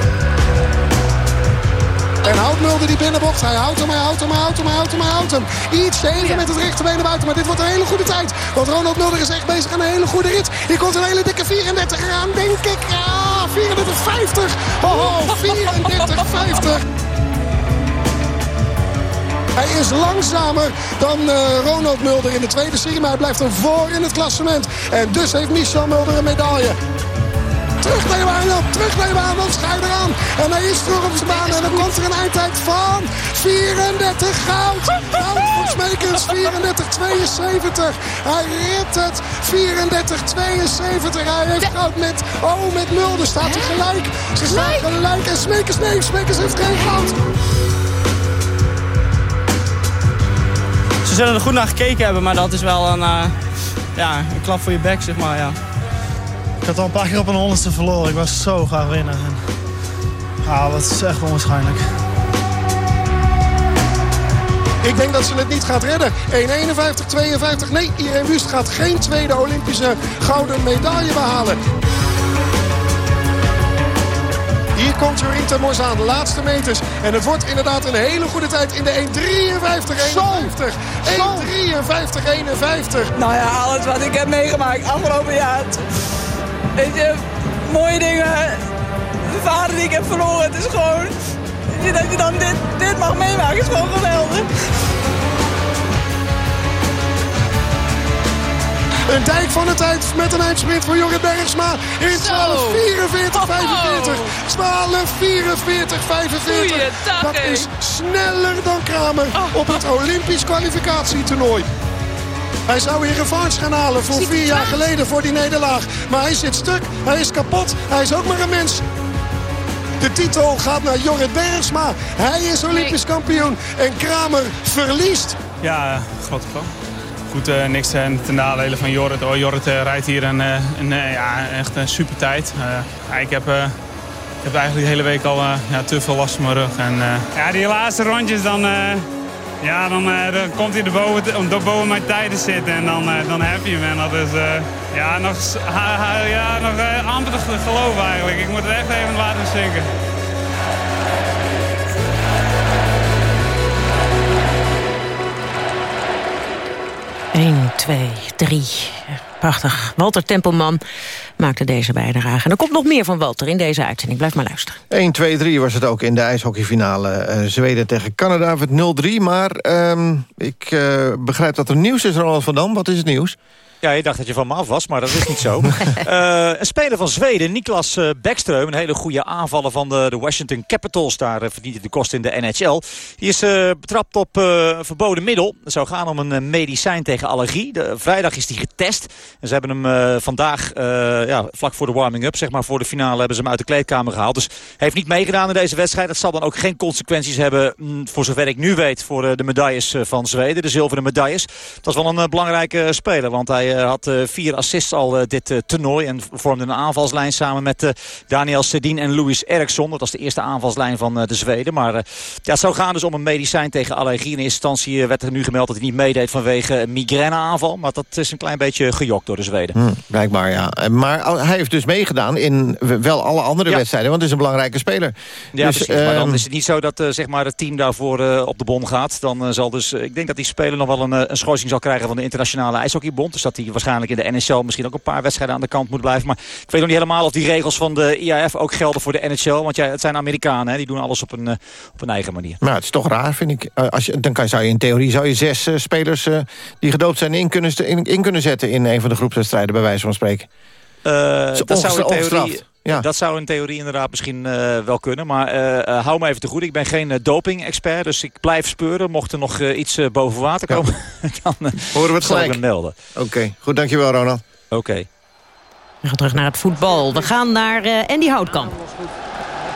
En houdt Mulder die binnenbocht. Hij houdt hem, hij houdt hem, hij houdt hem, hij houdt hem, hij houdt hem. Iets even met het rechterbeen naar buiten. Maar dit wordt een hele goede tijd. Want Ronald Mulder is echt bezig aan een hele goede rit. Hier komt een hele dikke 34 eraan, denk ik. Ja, 34,50. Oh, 34,50. Hij is langzamer dan uh, Ronald Mulder in de tweede serie. Maar hij blijft er voor in het klassement. En dus heeft Michel Mulder een medaille. Terug naar je baan op, terug naar je baan op, schijf eraan. En hij is terug op zijn baan en dan komt er een eindtijd van 34 goud. Goud voor Smekens, 34-72. Hij redt het, 34-72. Hij heeft goud met, oh met Mulder staat hij gelijk. Ze staan gelijk en Smekens, nee, Smekens heeft geen goud. Ze zullen er goed naar gekeken hebben, maar dat is wel een, uh, ja, een klap voor je bek, zeg maar, ja. Ik had al een paar keer op een honderdste verloren. Ik was zo graag winnen. En, ja, dat is echt onwaarschijnlijk. Ik denk dat ze het niet gaat redden. 1.51, 52. Nee, Irene Wust gaat geen tweede Olympische gouden medaille behalen. Hier komt Jorien Mors aan, de laatste meters. En het wordt inderdaad een hele goede tijd in de 1.53, 51. 1.53, 51. Nou ja, alles wat ik heb meegemaakt afgelopen jaar. Weet je, mooie dingen. De vader die ik heb verloren, het is gewoon... Dat je dan dit, dit mag meemaken, is gewoon geweldig. Een dijk van de tijd met een eindsprint voor Jorrit Bergsma in 12.44.45. 12.44.45. Dat is sneller dan Kramer op het Olympisch kwalificatietoernooi. Hij zou weer revanche gaan halen voor vier jaar geleden voor die nederlaag. Maar hij zit stuk, hij is kapot, hij is ook maar een mens. De titel gaat naar Jorrit Bergsma. Hij is Olympisch kampioen en Kramer verliest. Ja, grote kans goed, uh, niks uh, ten nadele van Jorrit. Oh, Jorrit uh, rijdt hier een, een ja, echt een super tijd. Ja, ik, heb, ik heb eigenlijk de hele week al ja, te veel last van mijn rug. En, ja, die laatste rondjes dan, ja, dan, dan komt hij erboven, boven mijn tijden zitten. En dan, dan heb je hem. En dat is ja, nog, ja, nog amper te geloven eigenlijk. Ik moet het echt even laten zinken. 1, 2, 3. Prachtig. Walter Tempelman maakte deze bijdrage. En er komt nog meer van Walter in deze uitzending. Blijf maar luisteren. 1, 2, 3 was het ook in de ijshockeyfinale. Uh, Zweden tegen Canada werd 0-3. Maar um, ik uh, begrijp dat er nieuws is, Ronald van Dam. Wat is het nieuws? Ja, je dacht dat je van me af was, maar dat is niet zo. uh, een speler van Zweden, Niklas uh, Bäckström. Een hele goede aanvaller van de, de Washington Capitals. Daar uh, verdient hij de kost in de NHL. Die is betrapt op verboden middel. Het zou gaan om een medicijn tegen allergie. De, vrijdag is hij getest. En ze hebben hem vandaag, ja, vlak voor de warming-up, zeg maar voor de finale, hebben ze hem uit de kleedkamer gehaald. Dus hij heeft niet meegedaan in deze wedstrijd. Dat zal dan ook geen consequenties hebben, mm, voor zover ik nu weet, voor de medailles van Zweden. De zilveren medailles. Het was wel een belangrijke speler, want hij hij eh, had eh, vier assists al eh, dit toernooi. En vormde een aanvalslijn samen met Daniel Sedin en Louis Eriksson. Dat was de eerste aanvalslijn van de Zweden. Maar ja, het zou gaan dus om een medicijn tegen allergie. In eerste instantie werd er nu gemeld dat hij niet meedeed vanwege een migraineaanval. Maar dat is een klein beetje gejokt door de Zweden. Hm, blijkbaar, ja. Maar hij heeft dus meegedaan in wel alle andere wedstrijden. Want het is een belangrijke speler. Ja, dus, precies. Maar dan ehm, is het niet zo dat zeg maar het team daarvoor op de bon gaat. Dan zal dus, ik denk dat die speler nog wel een, een schorsing zal krijgen van de internationale ijshockeybond. Dus dat hij waarschijnlijk in de NHL misschien ook een paar wedstrijden aan de kant moet blijven. Maar ik weet nog niet helemaal of die regels van de IAF ook gelden voor de NHL. Want ja, het zijn Amerikanen, hè, die doen alles op een, uh, op een eigen manier. Maar het is toch raar, vind ik. Uh, als je, dan kan, zou je in theorie zou je zes uh, spelers die gedoopt zijn in kunnen, in, in, kunnen zetten... in een van de groepswedstrijden, bij wijze van spreken. dat zou in theorie... Ja. Dat zou in theorie inderdaad misschien uh, wel kunnen. Maar uh, uh, hou me even te goed. Ik ben geen doping-expert. Dus ik blijf speuren. Mocht er nog iets boven water komen, ja. dan Horen we het gelijk. melden. Oké, goed. Dankjewel Ronald. Oké. We gaan terug naar het voetbal. We gaan naar Andy Houtkamp.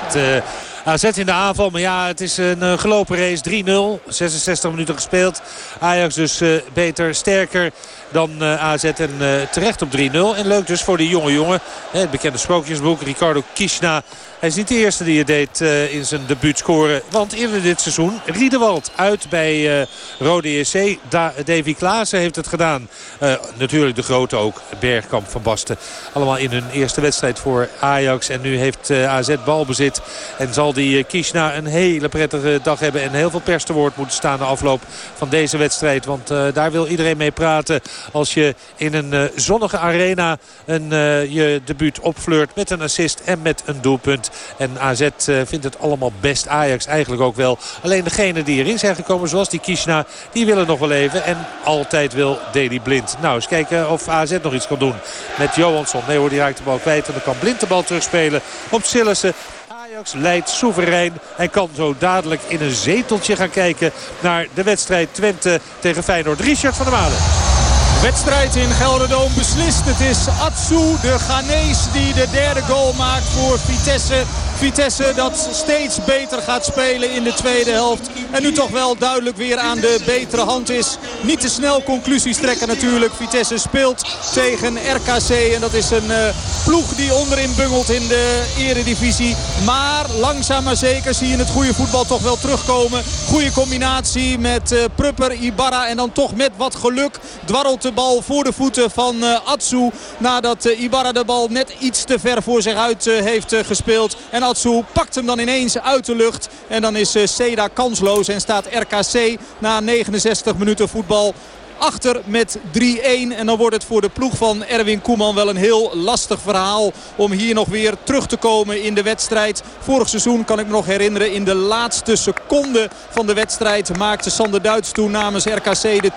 Het, AZ in de aanval. Maar ja, het is een gelopen race. 3-0. 66 minuten gespeeld. Ajax dus beter, sterker dan uh, AZ en terecht op 3-0. En leuk dus voor die jonge jongen. Het bekende sprookjesboek Ricardo Kishna hij is niet de eerste die het deed uh, in zijn debuut scoren. Want eerder dit seizoen Riedewald uit bij uh, Rode EC. Da Davy Klaassen heeft het gedaan. Uh, natuurlijk de grote ook. Bergkamp van Basten. Allemaal in hun eerste wedstrijd voor Ajax. En nu heeft AZ balbezit. En zal die Kishna een hele prettige dag hebben. En heel veel pers te woord moeten staan de afloop van deze wedstrijd. Want daar wil iedereen mee praten. Als je in een zonnige arena een, je debuut opfleurt met een assist en met een doelpunt. En AZ eh, vindt het allemaal best. Ajax eigenlijk ook wel. Alleen degene die erin zijn gekomen, zoals die Kishna, die willen nog wel even. En altijd wil Deli Blind. Nou, eens kijken of AZ nog iets kan doen met Johansson. Nee hoor, die raakt de bal kwijt. En dan kan Blind de bal terugspelen op Sillissen. Ajax leidt soeverein en kan zo dadelijk in een zeteltje gaan kijken naar de wedstrijd Twente tegen Feyenoord. Richard van der Malen. Wedstrijd in Gelderdoom beslist. Het is Atsu, de Ghanese, die de derde goal maakt voor Vitesse. Vitesse dat steeds beter gaat spelen in de tweede helft. En nu toch wel duidelijk weer aan de betere hand is. Niet te snel conclusies trekken natuurlijk. Vitesse speelt tegen RKC. En dat is een uh, ploeg die onderin bungelt in de eredivisie. Maar langzaam maar zeker zie je het goede voetbal toch wel terugkomen. Goede combinatie met uh, Prupper, Ibarra. En dan toch met wat geluk dwarrelt de bal voor de voeten van uh, Atsu. Nadat Ibarra de bal net iets te ver voor zich uit heeft gespeeld. En Atsu pakt hem dan ineens uit de lucht. En dan is Seda kansloos en staat RKC na 69 minuten voetbal achter met 3-1. En dan wordt het voor de ploeg van Erwin Koeman wel een heel lastig verhaal om hier nog weer terug te komen in de wedstrijd. Vorig seizoen kan ik me nog herinneren in de laatste seconde van de wedstrijd maakte Sander Duits toen namens RKC de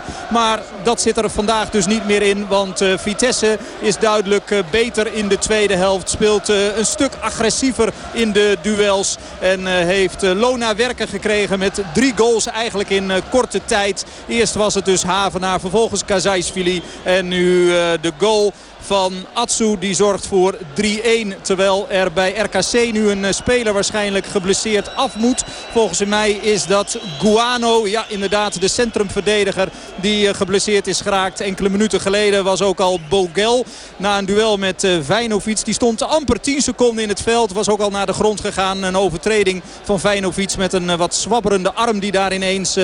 2-2. Maar dat zit er vandaag dus niet meer in. Want uh, Vitesse is duidelijk uh, beter in de tweede helft. Speelt uh, een stuk agressiever in de duels. En heeft Lona werken gekregen met drie goals eigenlijk in korte tijd. Eerst was het dus Havenaar. Vervolgens Kazaisvili. En nu uh, de goal van Atsu. Die zorgt voor 3-1. Terwijl er bij RKC nu een eh, speler waarschijnlijk geblesseerd af moet. Volgens mij is dat Guano. Ja, inderdaad de centrumverdediger die eh, geblesseerd is geraakt. Enkele minuten geleden was ook al Bogel. Na een duel met Vijnovic. Die stond amper 10 seconden in het veld. Was ook al naar de grond gegaan. Een overtreding van Vijnovic met een wat zwabberende arm die daar ineens...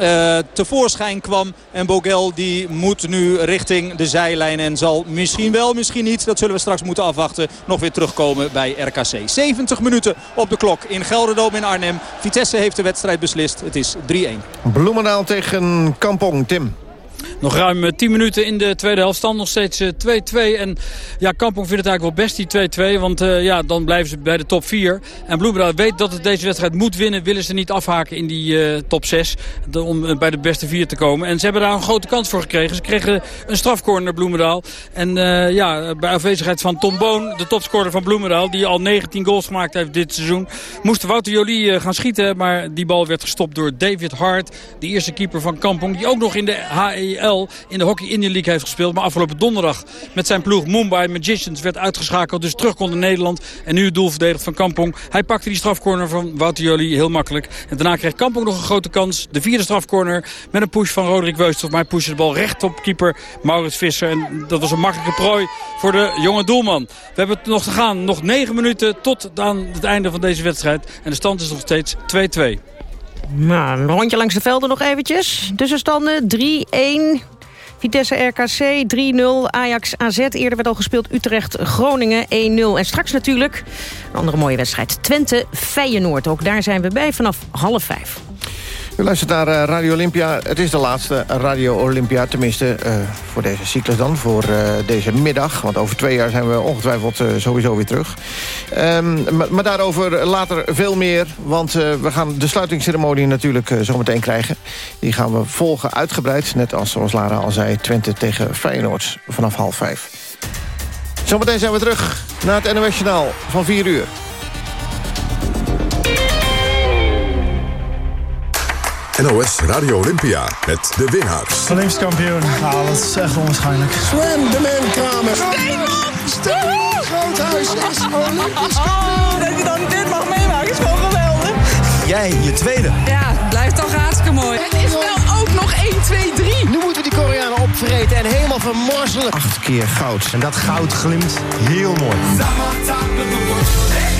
Uh, tevoorschijn kwam. En Bogel die moet nu richting de zijlijn en zal misschien wel, misschien niet, dat zullen we straks moeten afwachten, nog weer terugkomen bij RKC. 70 minuten op de klok in Gelderdoom in Arnhem. Vitesse heeft de wedstrijd beslist. Het is 3-1. Bloemendaal tegen Kampong, Tim. Nog ruim 10 minuten in de tweede helft. Stand nog steeds 2-2. En ja, Kampong vindt het eigenlijk wel best die 2-2. Want uh, ja, dan blijven ze bij de top 4. En Bloemendaal weet dat het deze wedstrijd moet winnen. Willen ze niet afhaken in die top 6. Om bij de beste 4 te komen. En ze hebben daar een grote kans voor gekregen. Ze kregen een strafcorner Bloemendaal. En ja, bij afwezigheid van Tom Boon, de topscorer van Bloemendaal. Die al 19 goals gemaakt heeft dit seizoen. Moest Wouter Jolie gaan schieten. Maar die bal werd gestopt door David Hart. De eerste keeper van Kampong. Die ook nog in de In de Hockey Indian League heeft gespeeld. Maar afgelopen donderdag met zijn ploeg Mumbai Magicians werd uitgeschakeld. Dus terug kon in Nederland. En nu het doel verdedigd van Kampong. Hij pakte die strafcorner van Wouter Jolie heel makkelijk. En daarna kreeg Kampong nog een grote kans. De vierde strafcorner met een push van Roderick Weusthof. Maar hij pushte de bal recht op keeper Maurits Visser. En dat was een makkelijke prooi voor de jonge doelman. We hebben het nog te gaan. Nog negen minuten tot aan het einde van deze wedstrijd. En de stand is nog steeds 2-2. Nou, een rondje langs de velden nog eventjes. Tussenstanden 3-1. Vitesse RKC 3-0. Ajax AZ eerder werd al gespeeld. Utrecht Groningen 1-0. En straks natuurlijk een andere mooie wedstrijd. Twente Feyenoord. Ook daar zijn we bij vanaf half vijf. U luistert naar eh, Radio Olympia. Het is de laatste Radio Olympia, tenminste uh, voor deze cyclus dan, voor uh, deze middag. Want over twee jaar zijn we ongetwijfeld sowieso weer terug. Um, maar, daarover later veel meer, want we gaan de sluitingsceremonie natuurlijk zometeen krijgen. Die gaan we volgen uitgebreid, net als zoals Lara al zei, Twente tegen Feyenoord vanaf half vijf. Zometeen zijn we terug naar het NOS Journaal van 4 uur. NOS Radio Olympia met de winnaars. Olympisch kampioen. Nou, dat is echt onwaarschijnlijk. Sven de Man Kramer. Steenman! Steenman Groothuis is Olympisch kampioen. dat je dan dit mag meemaken is gewoon geweldig. Jij, je tweede. Ja, het blijft toch hartstikke mooi. Het is wel ook nog 1, 2, 3. Nu moeten die Koreanen opvreten en helemaal vermorzelen. Acht keer goud. En dat goud glimt heel mooi.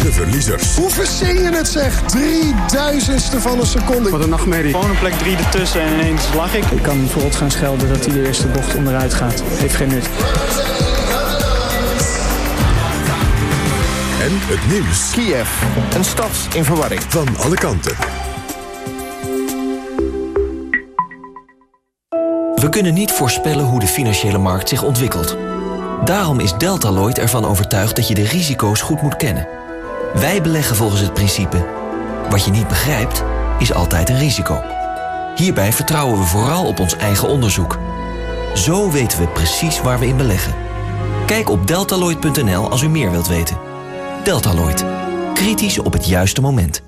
De verliezers. Hoe verzin je het zeg? Drieduizendste van een seconde. Wat een nachtmerrie. Gewoon een plek drie ertussen en ineens lag ik. Ik kan bijvoorbeeld gaan schelden dat hij de eerste bocht onderuit gaat. Heeft geen nut. En het nieuws. Kiev, een stad in verwarring. Van alle kanten. We kunnen niet voorspellen hoe de financiële markt zich ontwikkelt. Daarom is Deltaloid ervan overtuigd dat je de risico's goed moet kennen. Wij beleggen volgens het principe... wat je niet begrijpt, is altijd een risico. Hierbij vertrouwen we vooral op ons eigen onderzoek. Zo weten we precies waar we in beleggen. Kijk op deltaloid.nl als u meer wilt weten. Deltaloid. Kritisch op het juiste moment.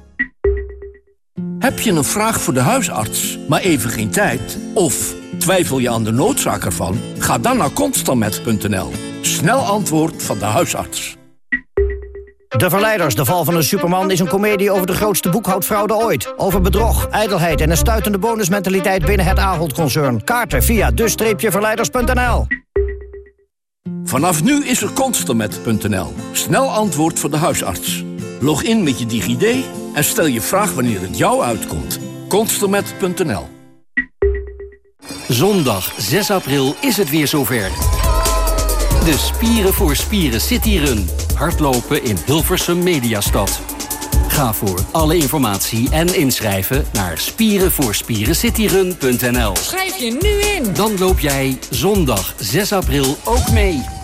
Heb je een vraag voor de huisarts, maar even geen tijd? Of twijfel je aan de noodzaak ervan? Ga dan naar constelmet.nl. Snel antwoord van de huisarts. De Verleiders, de val van een superman... is een komedie over de grootste boekhoudfraude ooit. Over bedrog, ijdelheid en een stuitende bonusmentaliteit... binnen het Ahold-concern. Kaarten via de-verleiders.nl Vanaf nu is er constelmet.nl. Snel antwoord voor de huisarts. Log in met je DigiD en stel je vraag wanneer het jou uitkomt. Constelmet.nl Zondag 6 april is het weer zover. De Spieren voor Spieren City Run. Hardlopen in Hilversum Mediastad. Ga voor alle informatie en inschrijven naar spierenvoorspierencityrun.nl. Schrijf je nu in. Dan loop jij zondag 6 april ook mee.